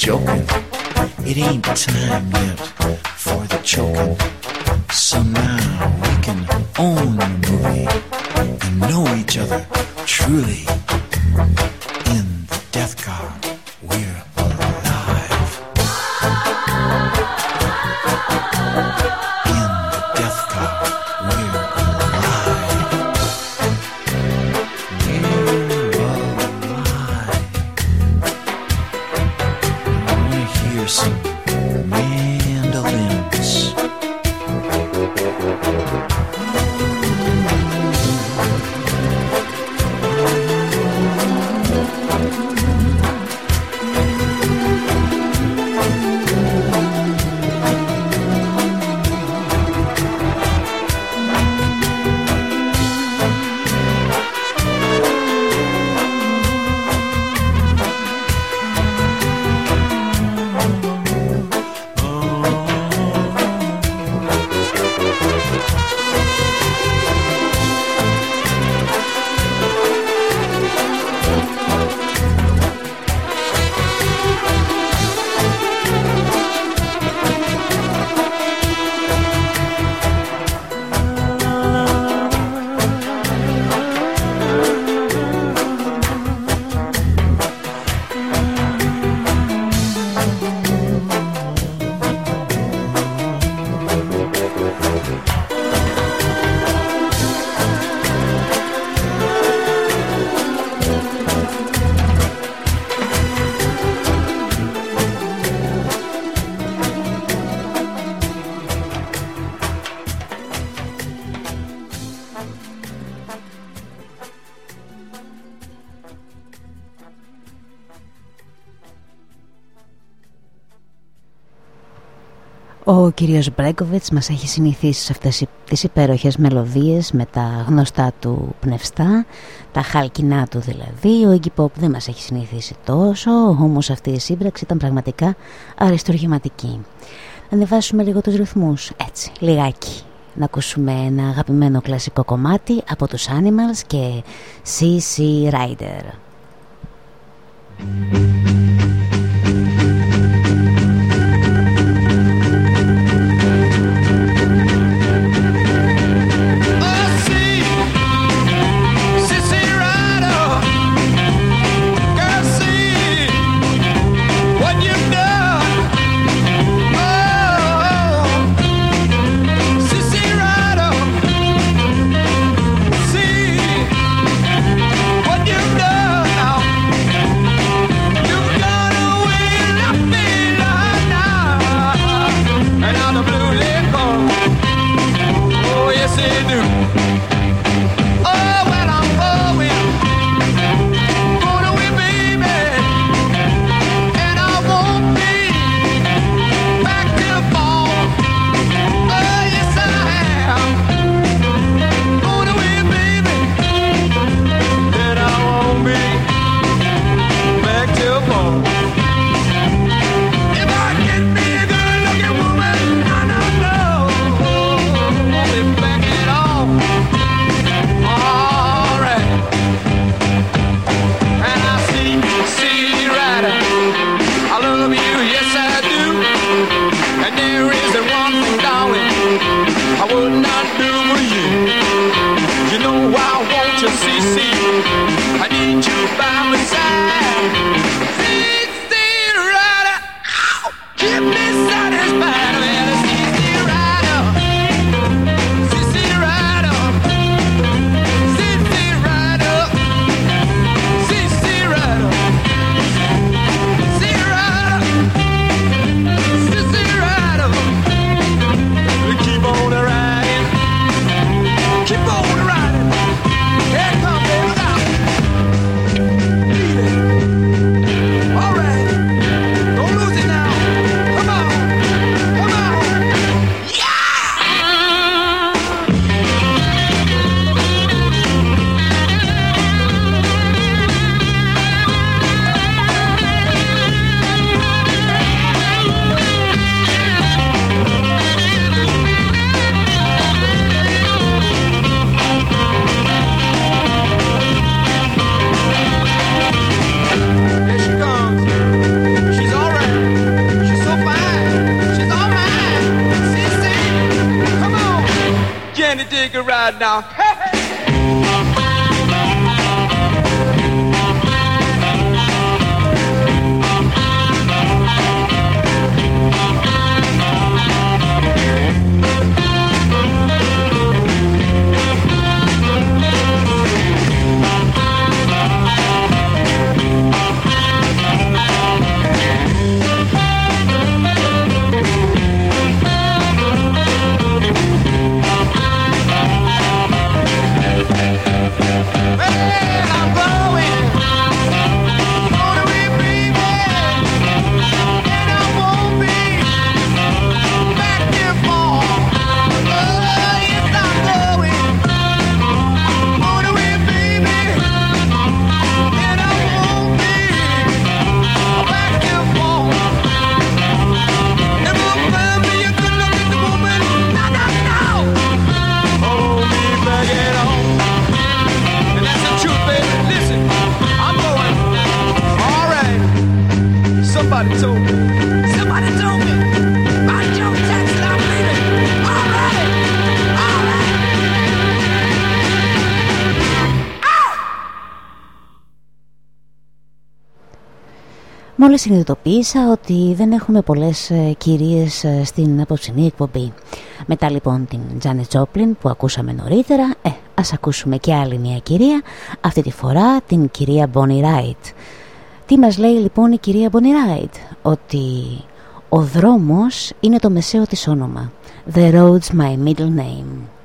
joking. Κύριος Μπρέκοβιτς μας έχει συνηθίσει σε αυτές τις υπέροχες μελωδίες με τα γνωστά του πνευστά, τα χάλκινά του δηλαδή. Ο Iggy Pop δεν μας έχει συνηθίσει τόσο, όμως αυτή η σύμπραξη ήταν πραγματικά αριστοργηματική. Να ανεβάσουμε λίγο τους ρυθμούς, έτσι, λιγάκι. Να ακούσουμε ένα αγαπημένο κλασικό κομμάτι από τους Animals και CC Rider. Συνειδητοποίησα ότι δεν έχουμε πολλές ε, κυρίες ε, στην απόψινή εκπομπή. Μετά λοιπόν την Janet Joplin που ακούσαμε νωρίτερα, ε, ας ακούσουμε και άλλη μια κυρία, αυτή τη φορά την κυρία Bonnie Wright. Τι μας λέει λοιπόν η κυρία Bonnie Wright, ότι ο δρόμος είναι το μεσαίο της όνομα. The road's my middle name.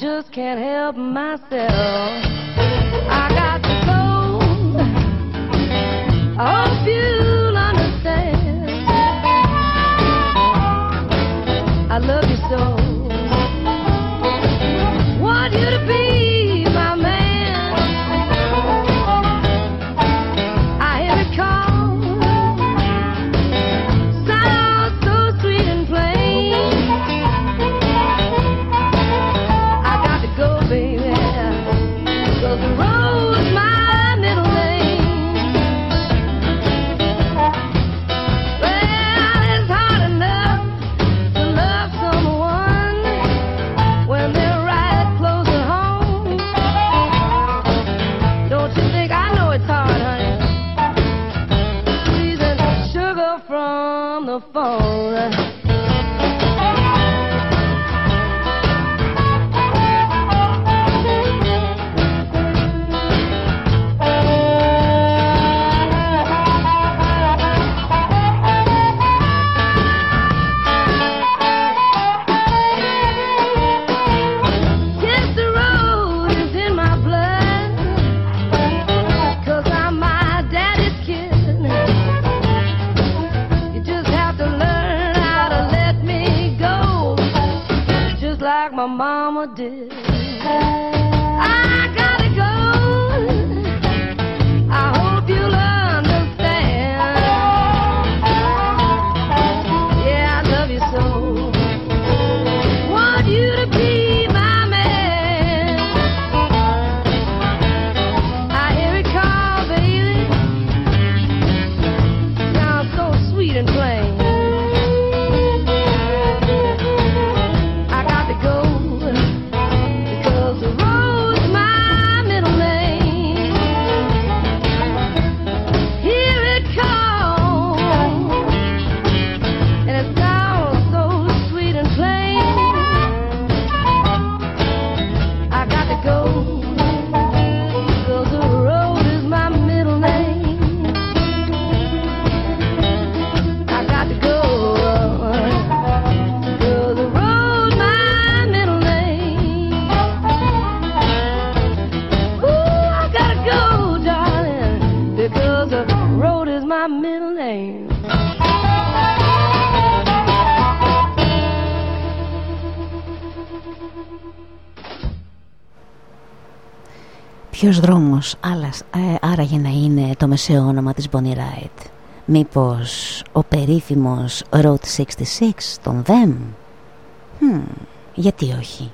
just can't help myself. I got the cold. Oh. my mama did. ποιος δρόμος, άλλας, ε, άραγε να είναι το μεσαίο όνομα της Bonnie Wright. Μήπως ο περίφημος Road 66 των ΔΕΜ Hm, γιατί όχι;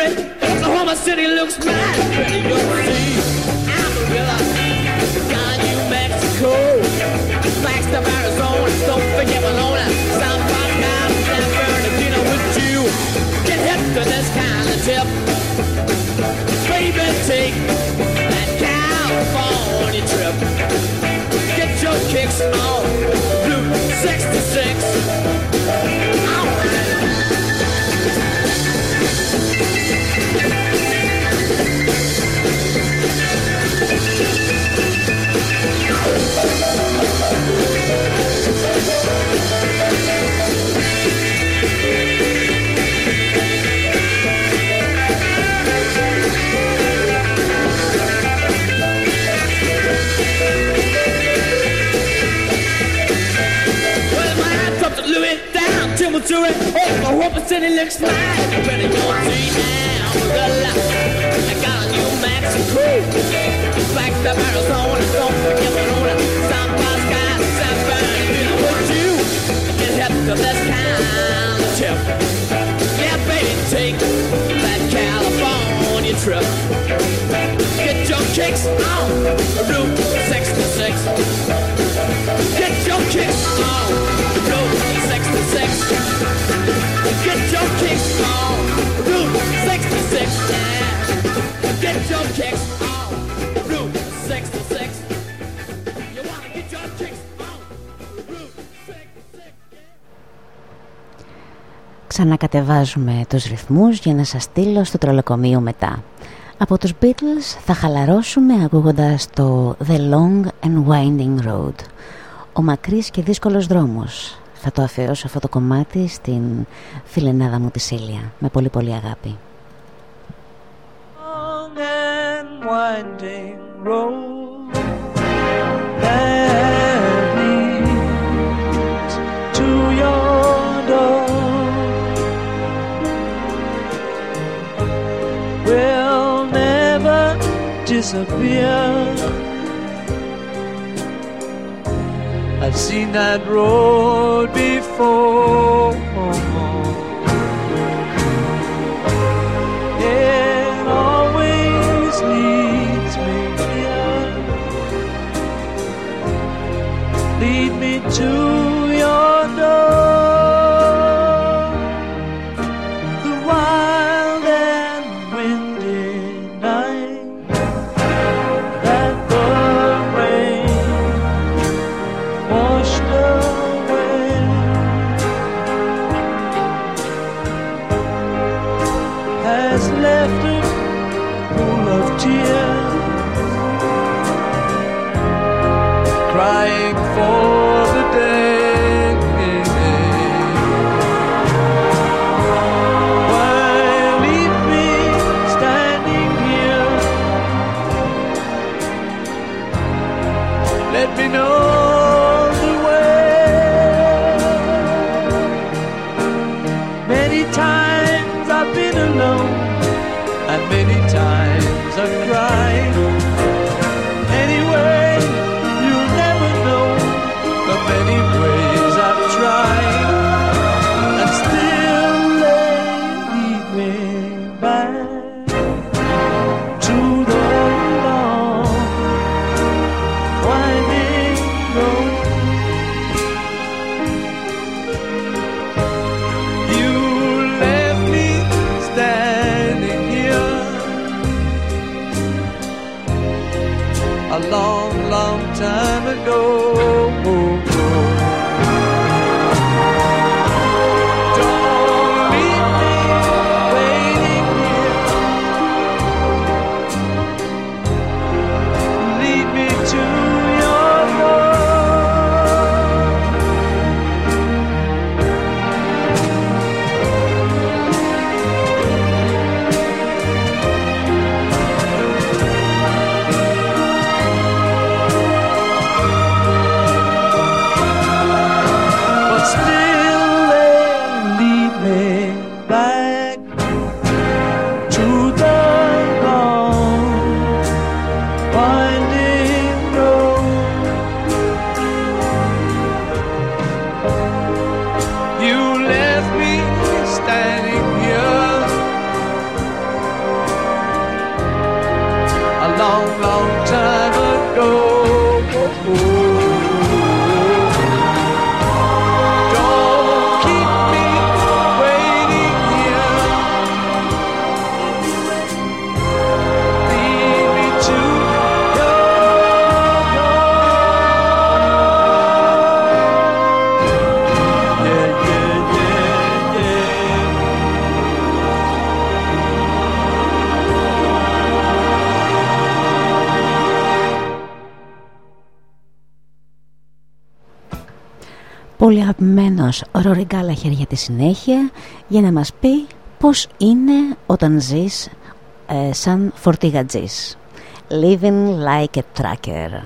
Oklahoma City looks mad. to it. Oh, I hope it's any looks fine. I better go and see now. Good luck. I got a new Mexico. Back the Arizona. Don't forget Verona. San Pascal, San Bernardino. Would you get help to this kind of tip? Yeah, baby, take that California trip. Get your kicks on Route 66. Ξανακατεβάζουμε τους ρυθμούς για να σας στείλω στο τρολοκομείο μετά. Από τους Beatles θα χαλαρώσουμε ακούγοντας το The Long and Winding Road. Ο μακρύς και δύσκολος δρόμος. Θα το αφαιρώσω αυτό το κομμάτι στην φιλενάδα μου τη Σίλια Με πολύ πολύ αγάπη. disappear. I've seen that road before. It always leads me here. Lead me to πολύ αγαπημένος Ρόρι Γκάλαχερ για τη συνέχεια για να μας πει πώς είναι όταν ζεις ε, σαν φορτίγατζής. Living like a tracker.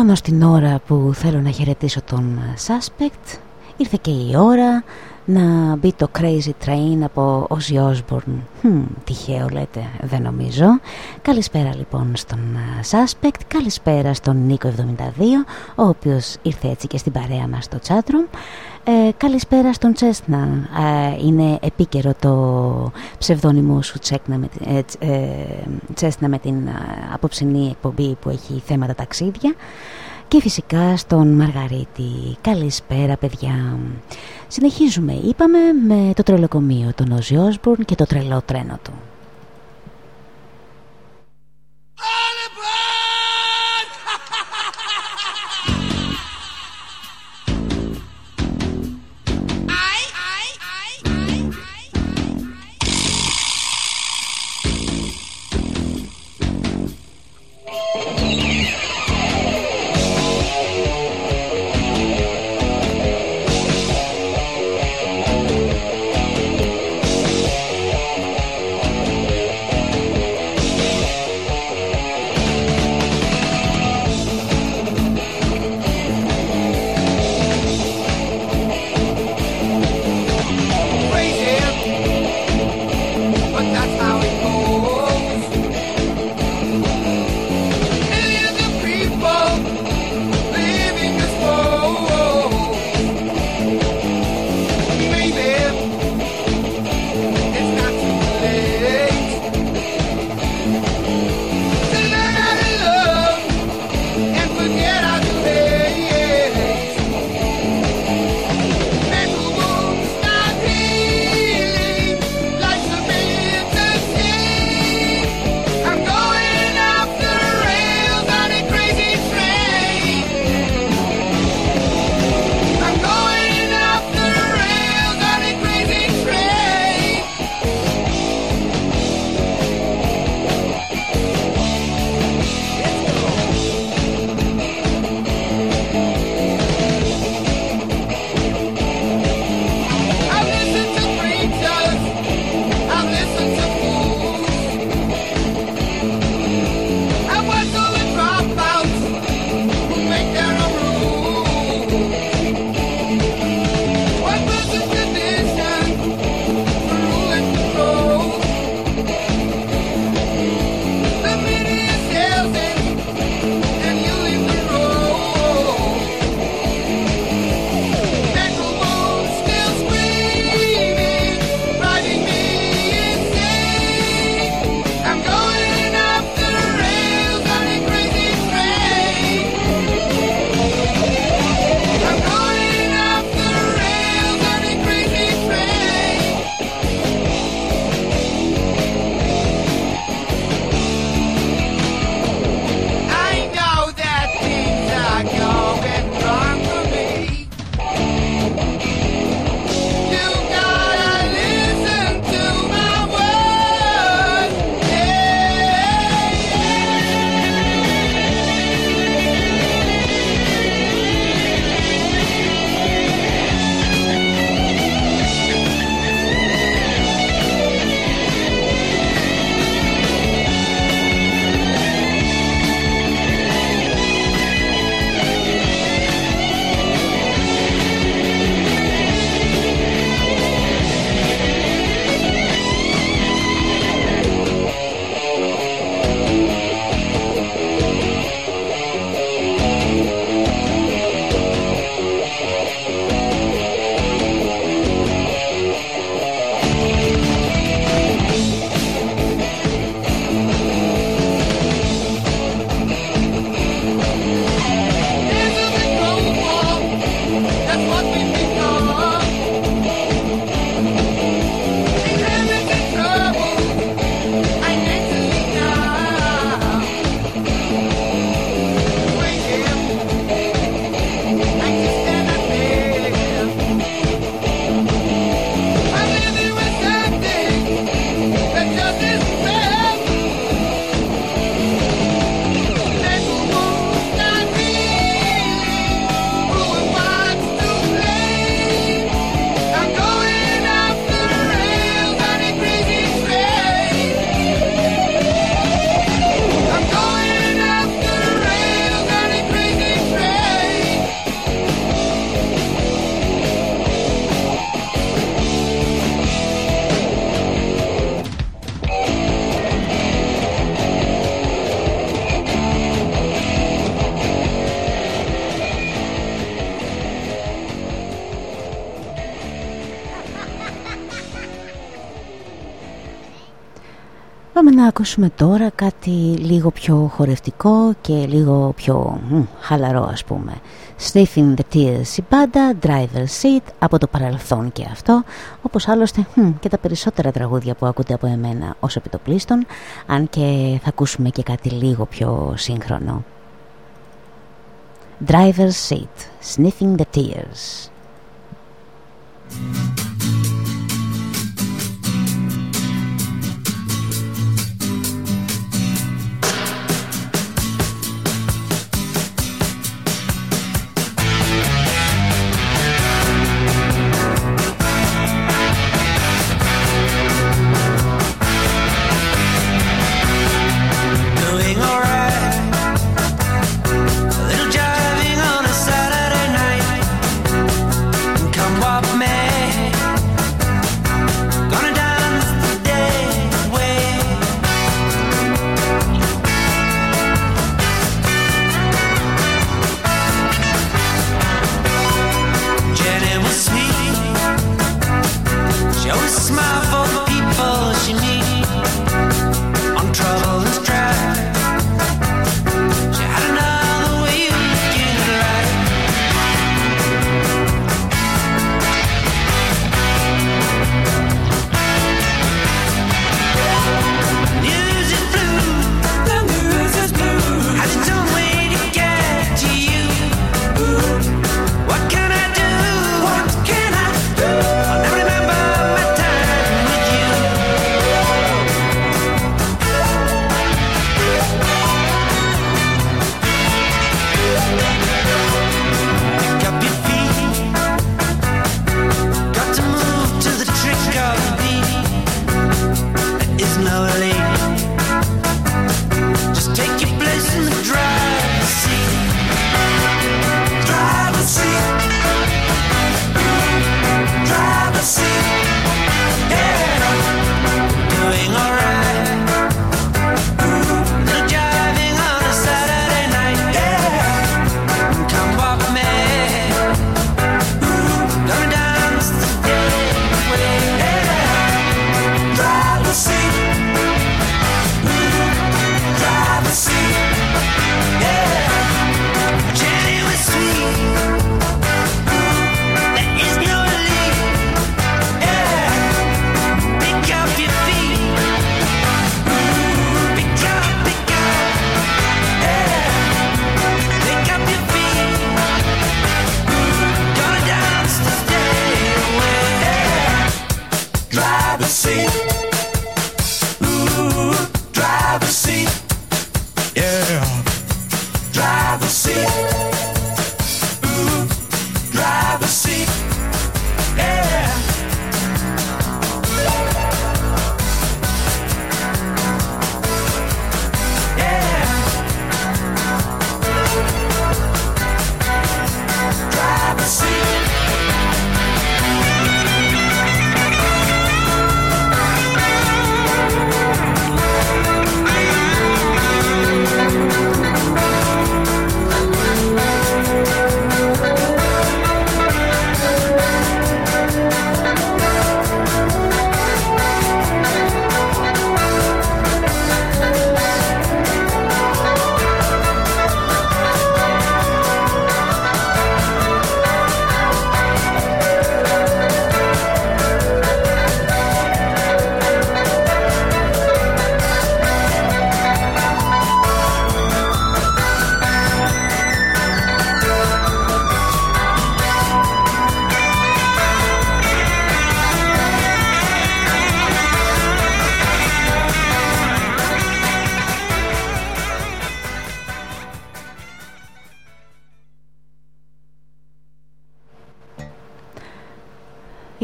Πάνω στην ώρα που θέλω να χαιρετήσω τον ε, suspect Ήρθε και η ώρα να μπει το Crazy Train από Ozzy Osbourne. Hm, Τυχαίο λέτε, δεν νομίζω. Καλησπέρα λοιπόν στον ε, Suspect Καλησπέρα στον Νίκο 72 Ο οποίος ήρθε έτσι και στην παρέα μας στο chatroom ε, Καλησπέρα στον Τσέσνα ε, Είναι επίκαιρο το ψευδόνιμο σου τσέσνα με, την απόψινή εκπομπή που έχει θέματα ταξίδια και φυσικά στον Μαργαρίτη. Καλησπέρα παιδιά. Συνεχίζουμε, είπαμε, με το τρελοκομείο, τον Οζιόσμπουρν και το τρελό τρένο του. ακούσουμε τώρα κάτι λίγο πιο χορευτικό και λίγο πιο χαλαρό ας πούμε. Sniffing the Tears η πάντα Driver Seat από το παρελθόν και αυτό, όπως άλλωστε μ, και τα περισσότερα τραγούδια που ακούτε από εμένα ως επιτοπλίστων, αν και θα ακούσουμε και κάτι λίγο πιο σύγχρονο. Driver Seat, Sniffing the Tears.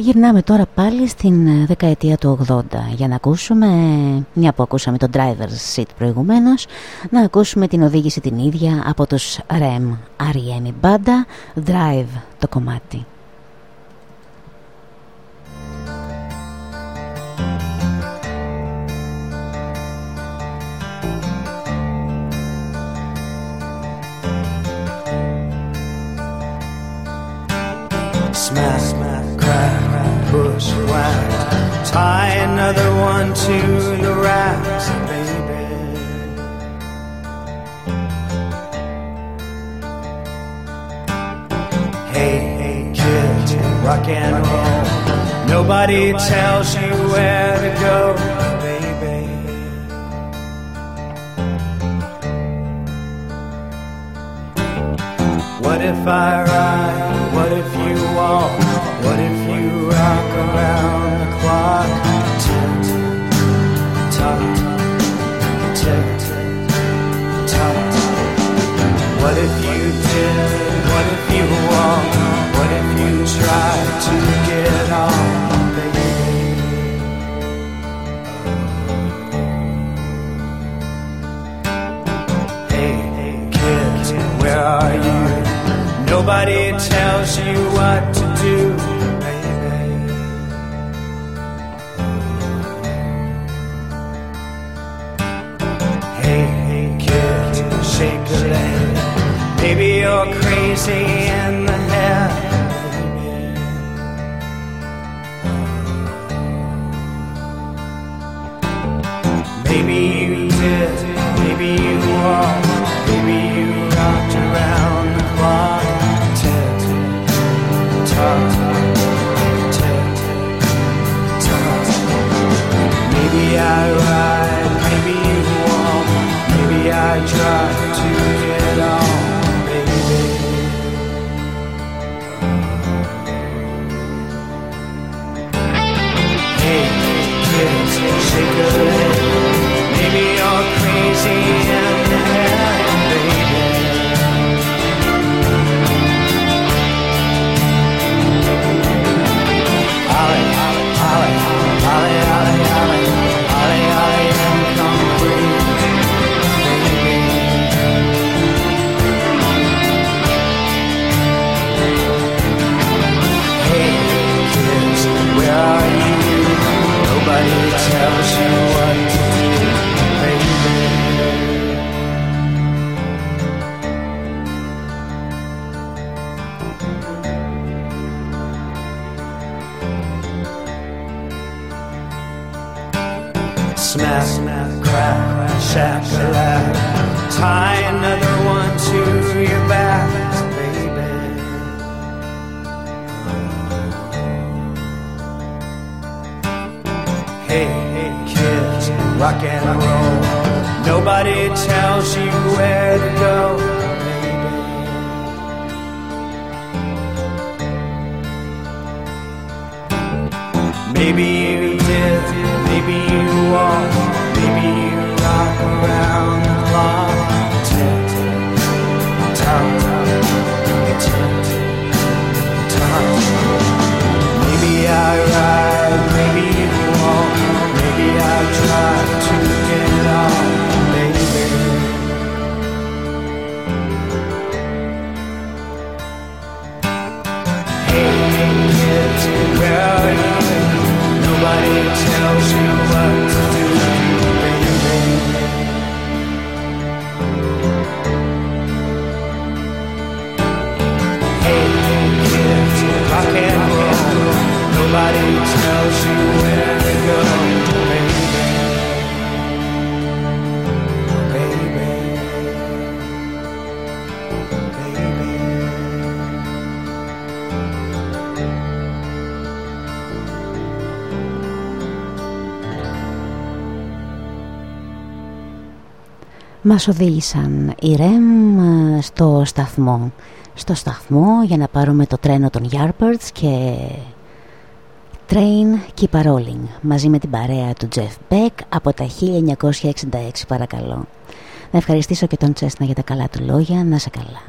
γυρνάμε τώρα πάλι στην ε, δεκαετία του 80 για να ακούσουμε, μια που ακούσαμε το driver's seat προηγουμένως, να ακούσουμε την οδήγηση την ίδια από τους REM, REM η Drive το κομμάτι. μας οδήγησαν η ρεμ ε, στο σταθμό. Στο σταθμό για να πάρουμε το τρένο των Yarpards και Train Keep a Rolling μαζί με την παρέα του Jeff Beck από τα 1966 παρακαλώ. Να ευχαριστήσω και τον Τσέσνα για τα καλά του λόγια. Να σε καλά.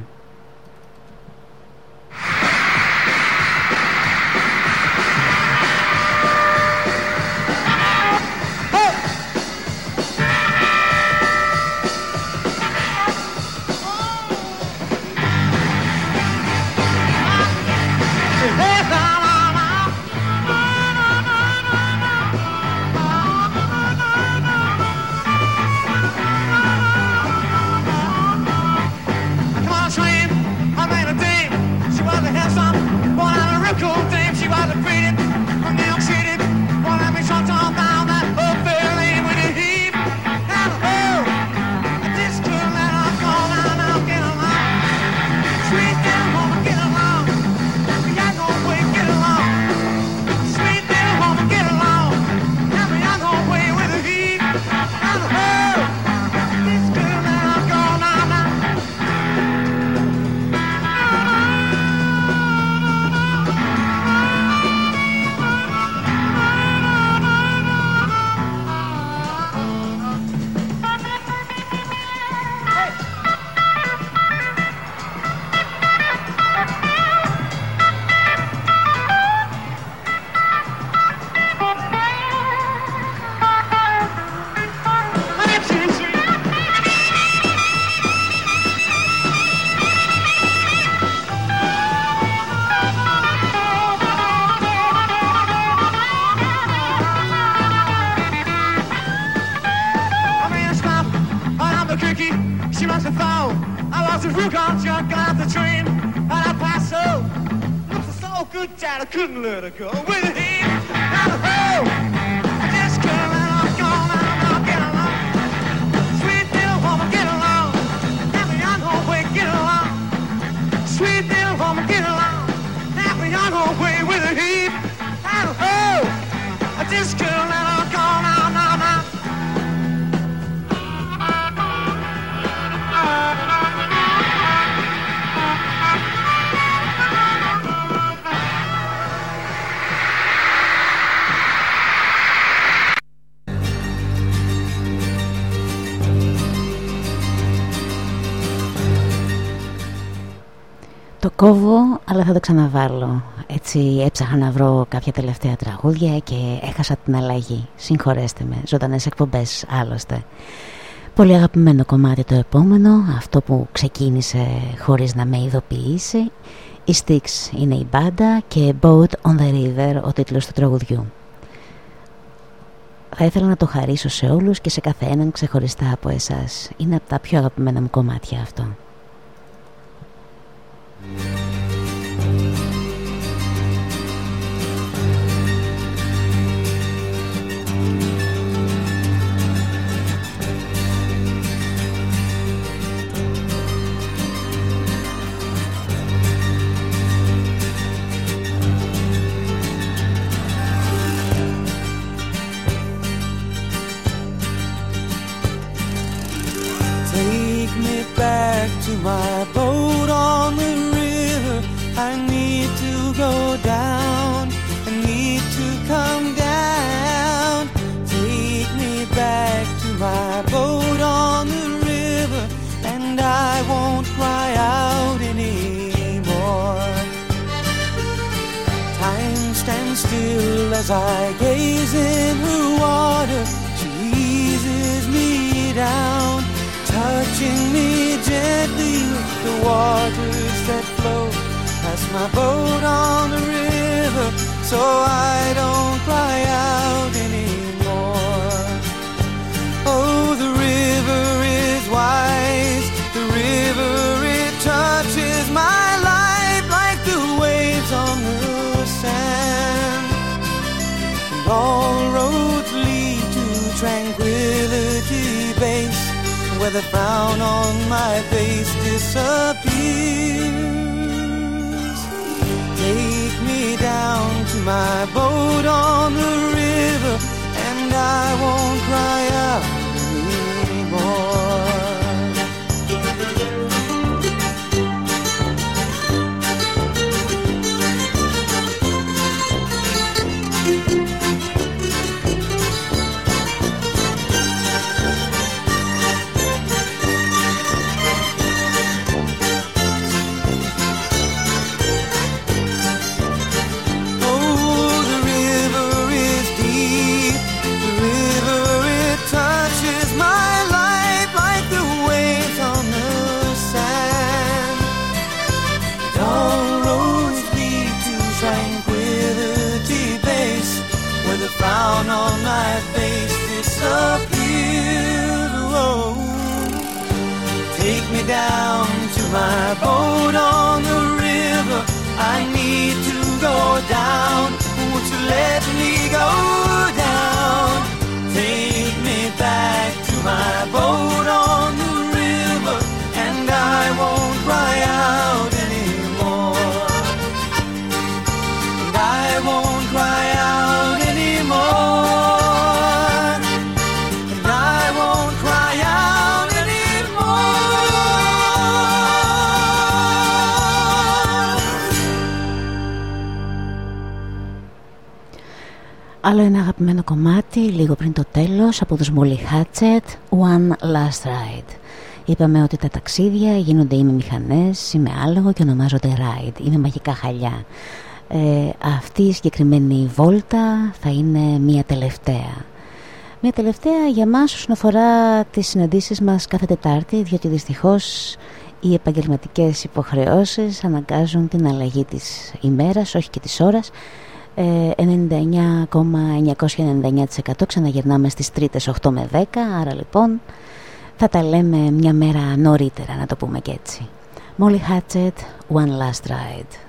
Κόβω, αλλά θα το ξαναβάλω. Έτσι έψαχνα να βρω κάποια τελευταία τραγούδια και έχασα την αλλαγή. Συγχωρέστε με, ζωντανές εκπομπές άλλωστε. Πολύ αγαπημένο κομμάτι το επόμενο, αυτό που ξεκίνησε χωρίς να με ειδοποιήσει. Η Styx είναι η μπάντα και Boat on the River ο τίτλος του τραγουδιού. Θα ήθελα να το χαρίσω σε όλους και σε καθέναν ξεχωριστά από εσάς. Είναι από τα πιο αγαπημένα μου κομμάτια αυτό. Από τους Molly Hatchet, One Last Ride. Είπαμε ότι τα ταξίδια γίνονται ή με μηχανές ή με άλογο και ονομάζονται ride, είναι μαγικά χαλιά. Ε, αυτή η συγκεκριμένη βόλτα θα είναι μία τελευταία. Μία τελευταία για μας όσον αφορά τις συναντήσεις μας κάθε Τετάρτη, διότι δυστυχώς οι επαγγελματικές υποχρεώσεις αναγκάζουν την αλλαγή της ημέρας, όχι και της ώρας. Ε, 99,999% ξαναγυρνάμε στις τρίτες 8 με 10, άρα λοιπόν θα τα λέμε μια μέρα νωρίτερα να το πούμε και έτσι. Molly Hatchet, One Last Ride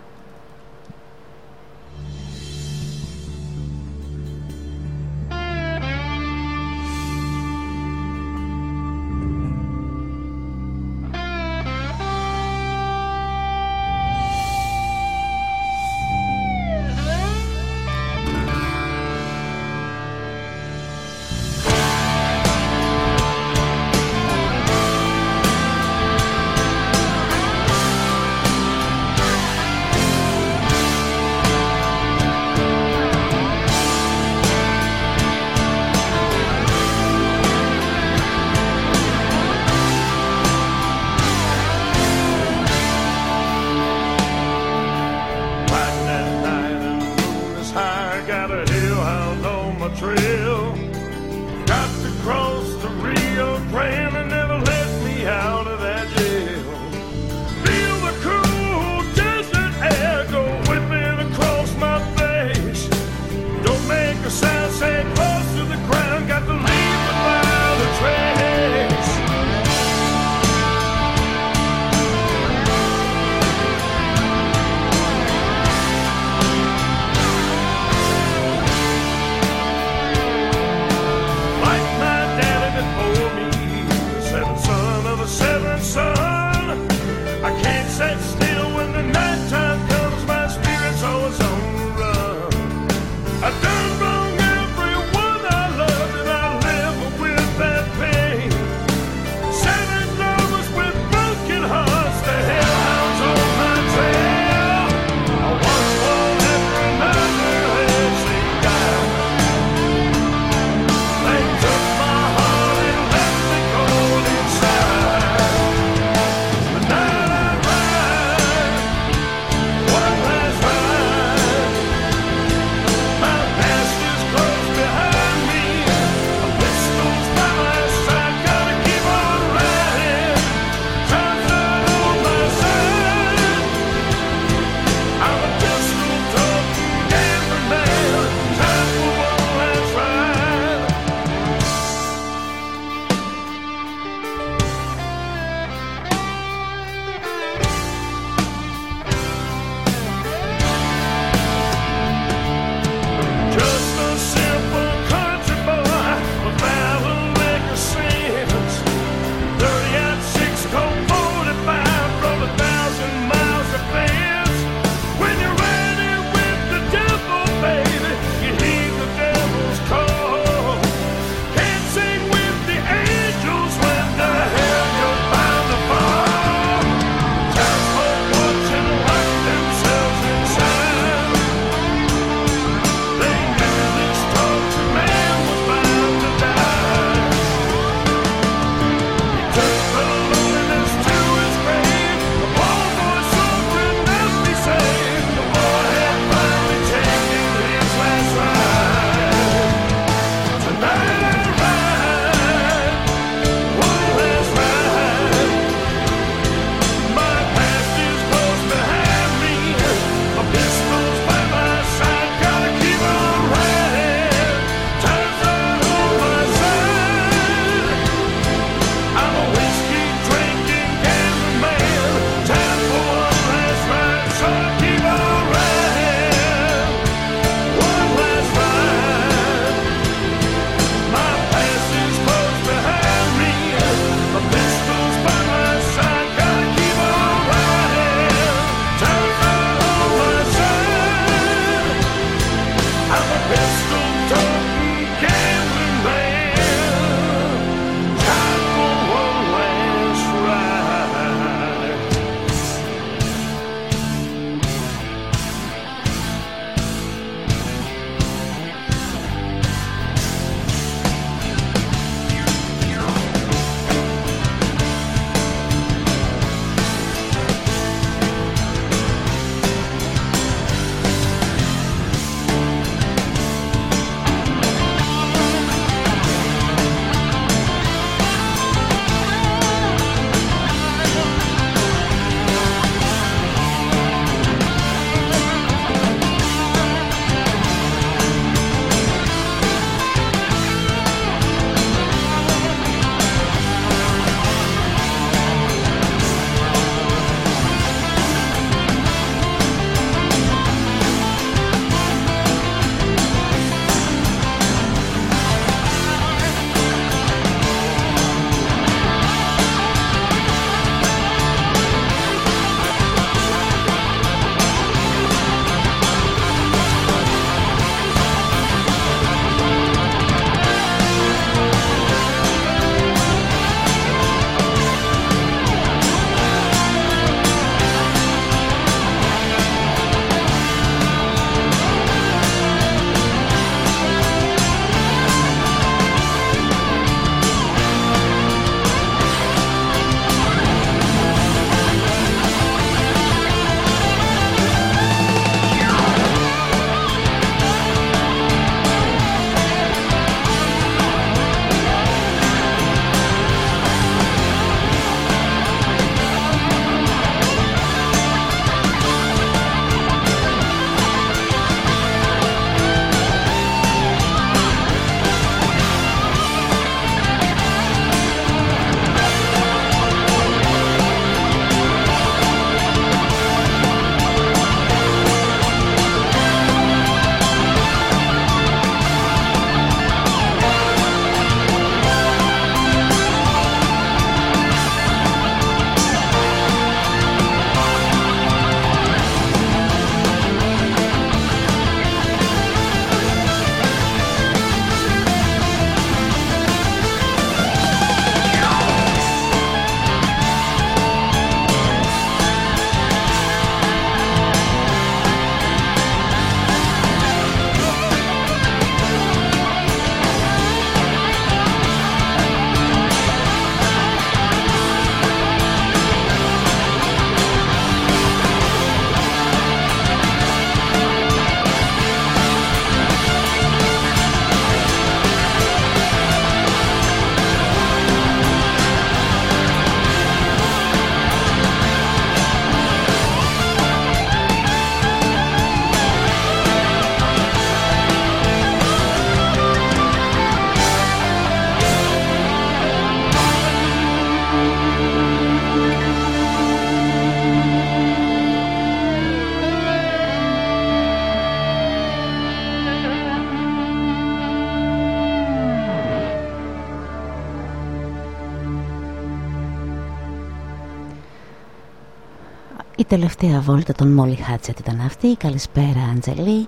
Η τελευταία βόλτα των Molly Hatchet ήταν αυτή. Καλησπέρα Αντζελή.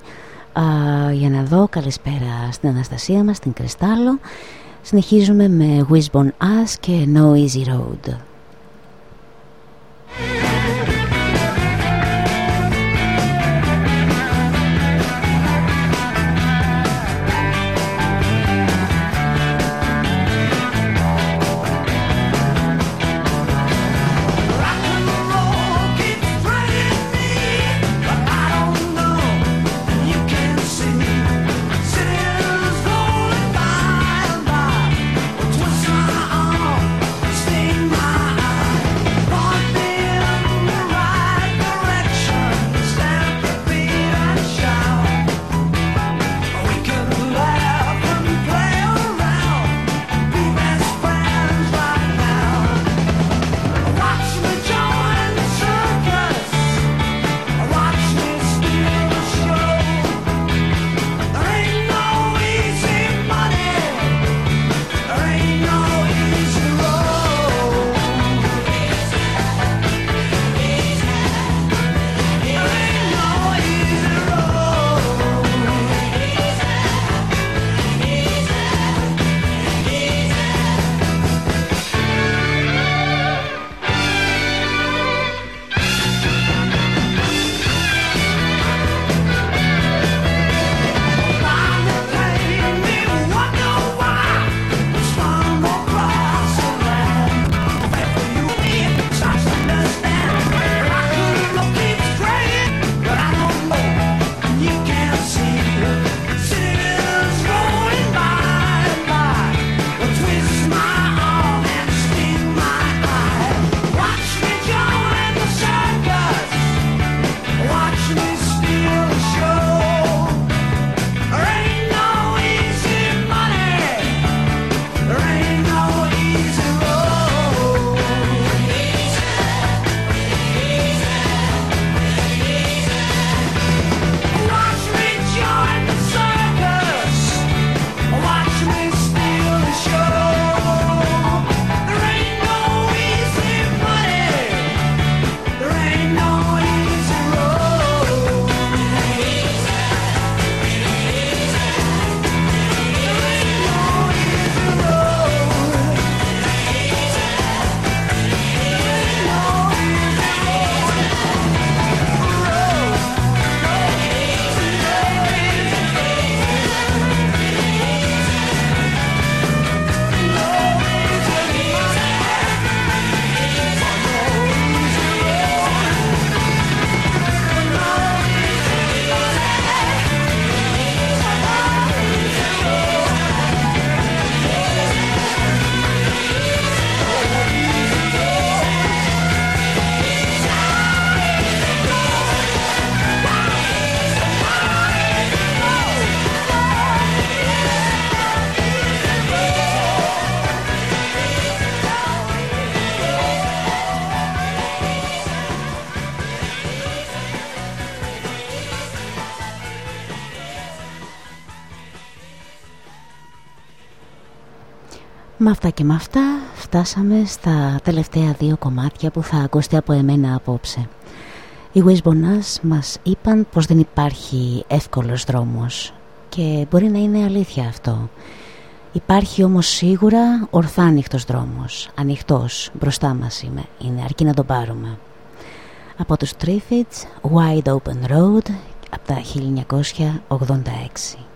Α, για να δω, καλησπέρα στην Αναστασία μας, στην Κρυστάλλο. Συνεχίζουμε με Wisbon Us και No Easy Road. Με αυτά και με αυτά φτάσαμε στα τελευταία δύο κομμάτια που θα ακουστεί από εμένα απόψε. Οι Wishboners μας είπαν πως δεν υπάρχει εύκολος δρόμος και μπορεί να είναι αλήθεια αυτό. Υπάρχει όμως σίγουρα ορθά ανοιχτός δρόμος, ανοιχτός, μπροστά μας είμαι, είναι αρκεί να τον πάρουμε. Από τους Triffids, Wide Open Road, από τα 1986.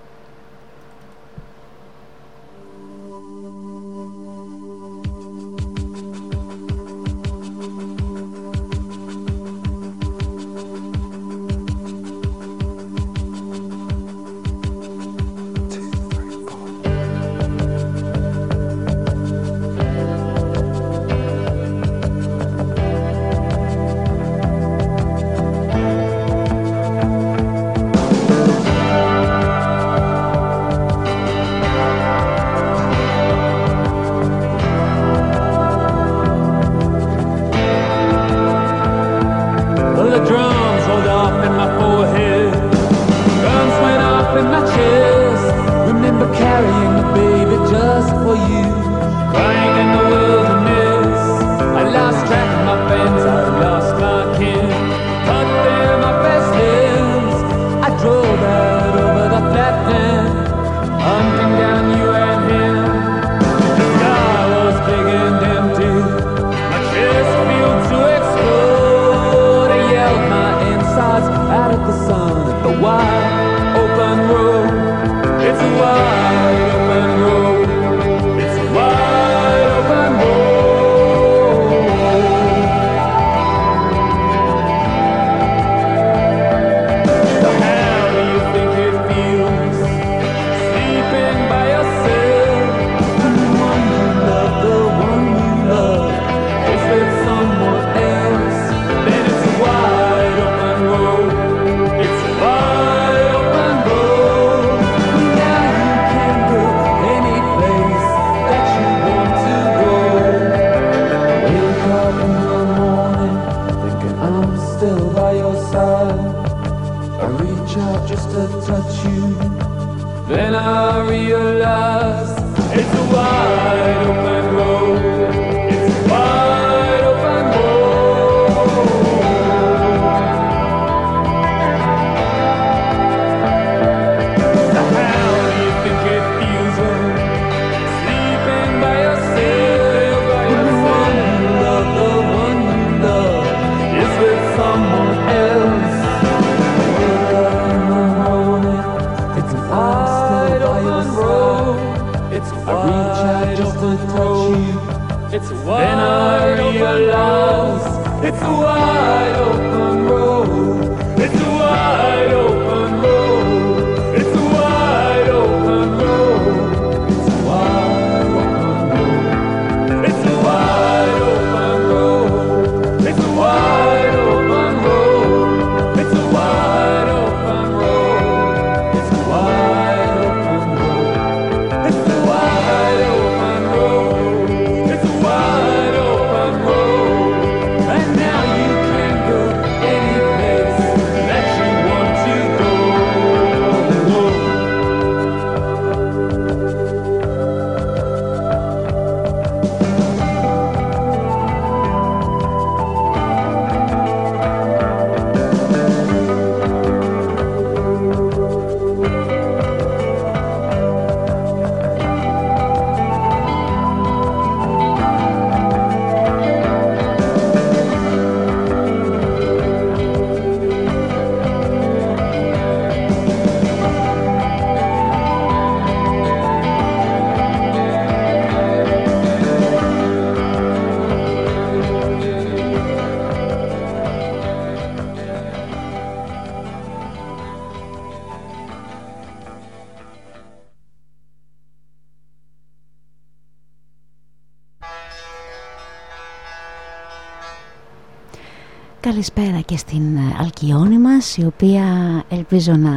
Καλησπέρα και στην ε, Αλκιόνη μας η οποία ελπίζω να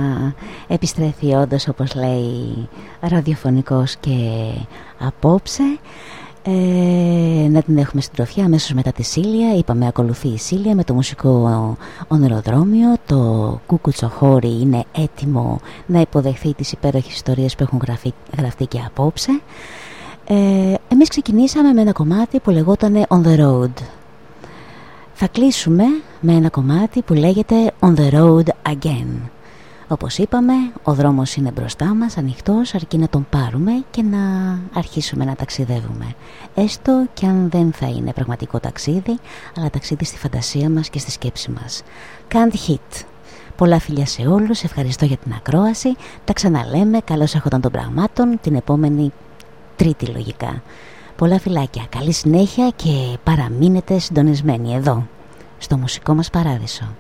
επιστρέφει όντως όπως λέει ραδιοφωνικός και απόψε. Ε, να την έχουμε στην τροφιά αμέσως μετά τη Σίλια. Είπαμε ακολουθεί η Σίλια με το μουσικό ονειροδρόμιο. Το Κουκουτσοχώρι είναι έτοιμο να υποδεχθεί τις υπέροχες ιστορίες που έχουν γραφεί, γραφτεί και απόψε. Ε, εμείς ξεκινήσαμε με ένα κομμάτι που λεγόταν On The Road. Θα κλείσουμε με ένα κομμάτι που λέγεται On the Road Again. Όπως είπαμε, ο δρόμος είναι μπροστά μας, ανοιχτός, αρκεί να τον πάρουμε και να αρχίσουμε να ταξιδεύουμε. Έστω και αν δεν θα είναι πραγματικό ταξίδι, αλλά ταξίδι στη φαντασία μας και στη σκέψη μας. Can't hit. Πολλά φιλιά σε όλους, ευχαριστώ για την ακρόαση. Τα ξαναλέμε, καλώς έχονταν των πραγμάτων, την επόμενη τρίτη λογικά. Πολλά φιλάκια, καλή συνέχεια και παραμείνετε συντονισμένοι εδώ, στο μουσικό μας παράδεισο.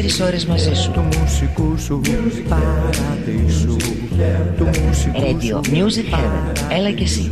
24 ώρες μαζί σου. Του μουσικού σου παραδείσου. Radio Music Heaven. Έλα και εσύ.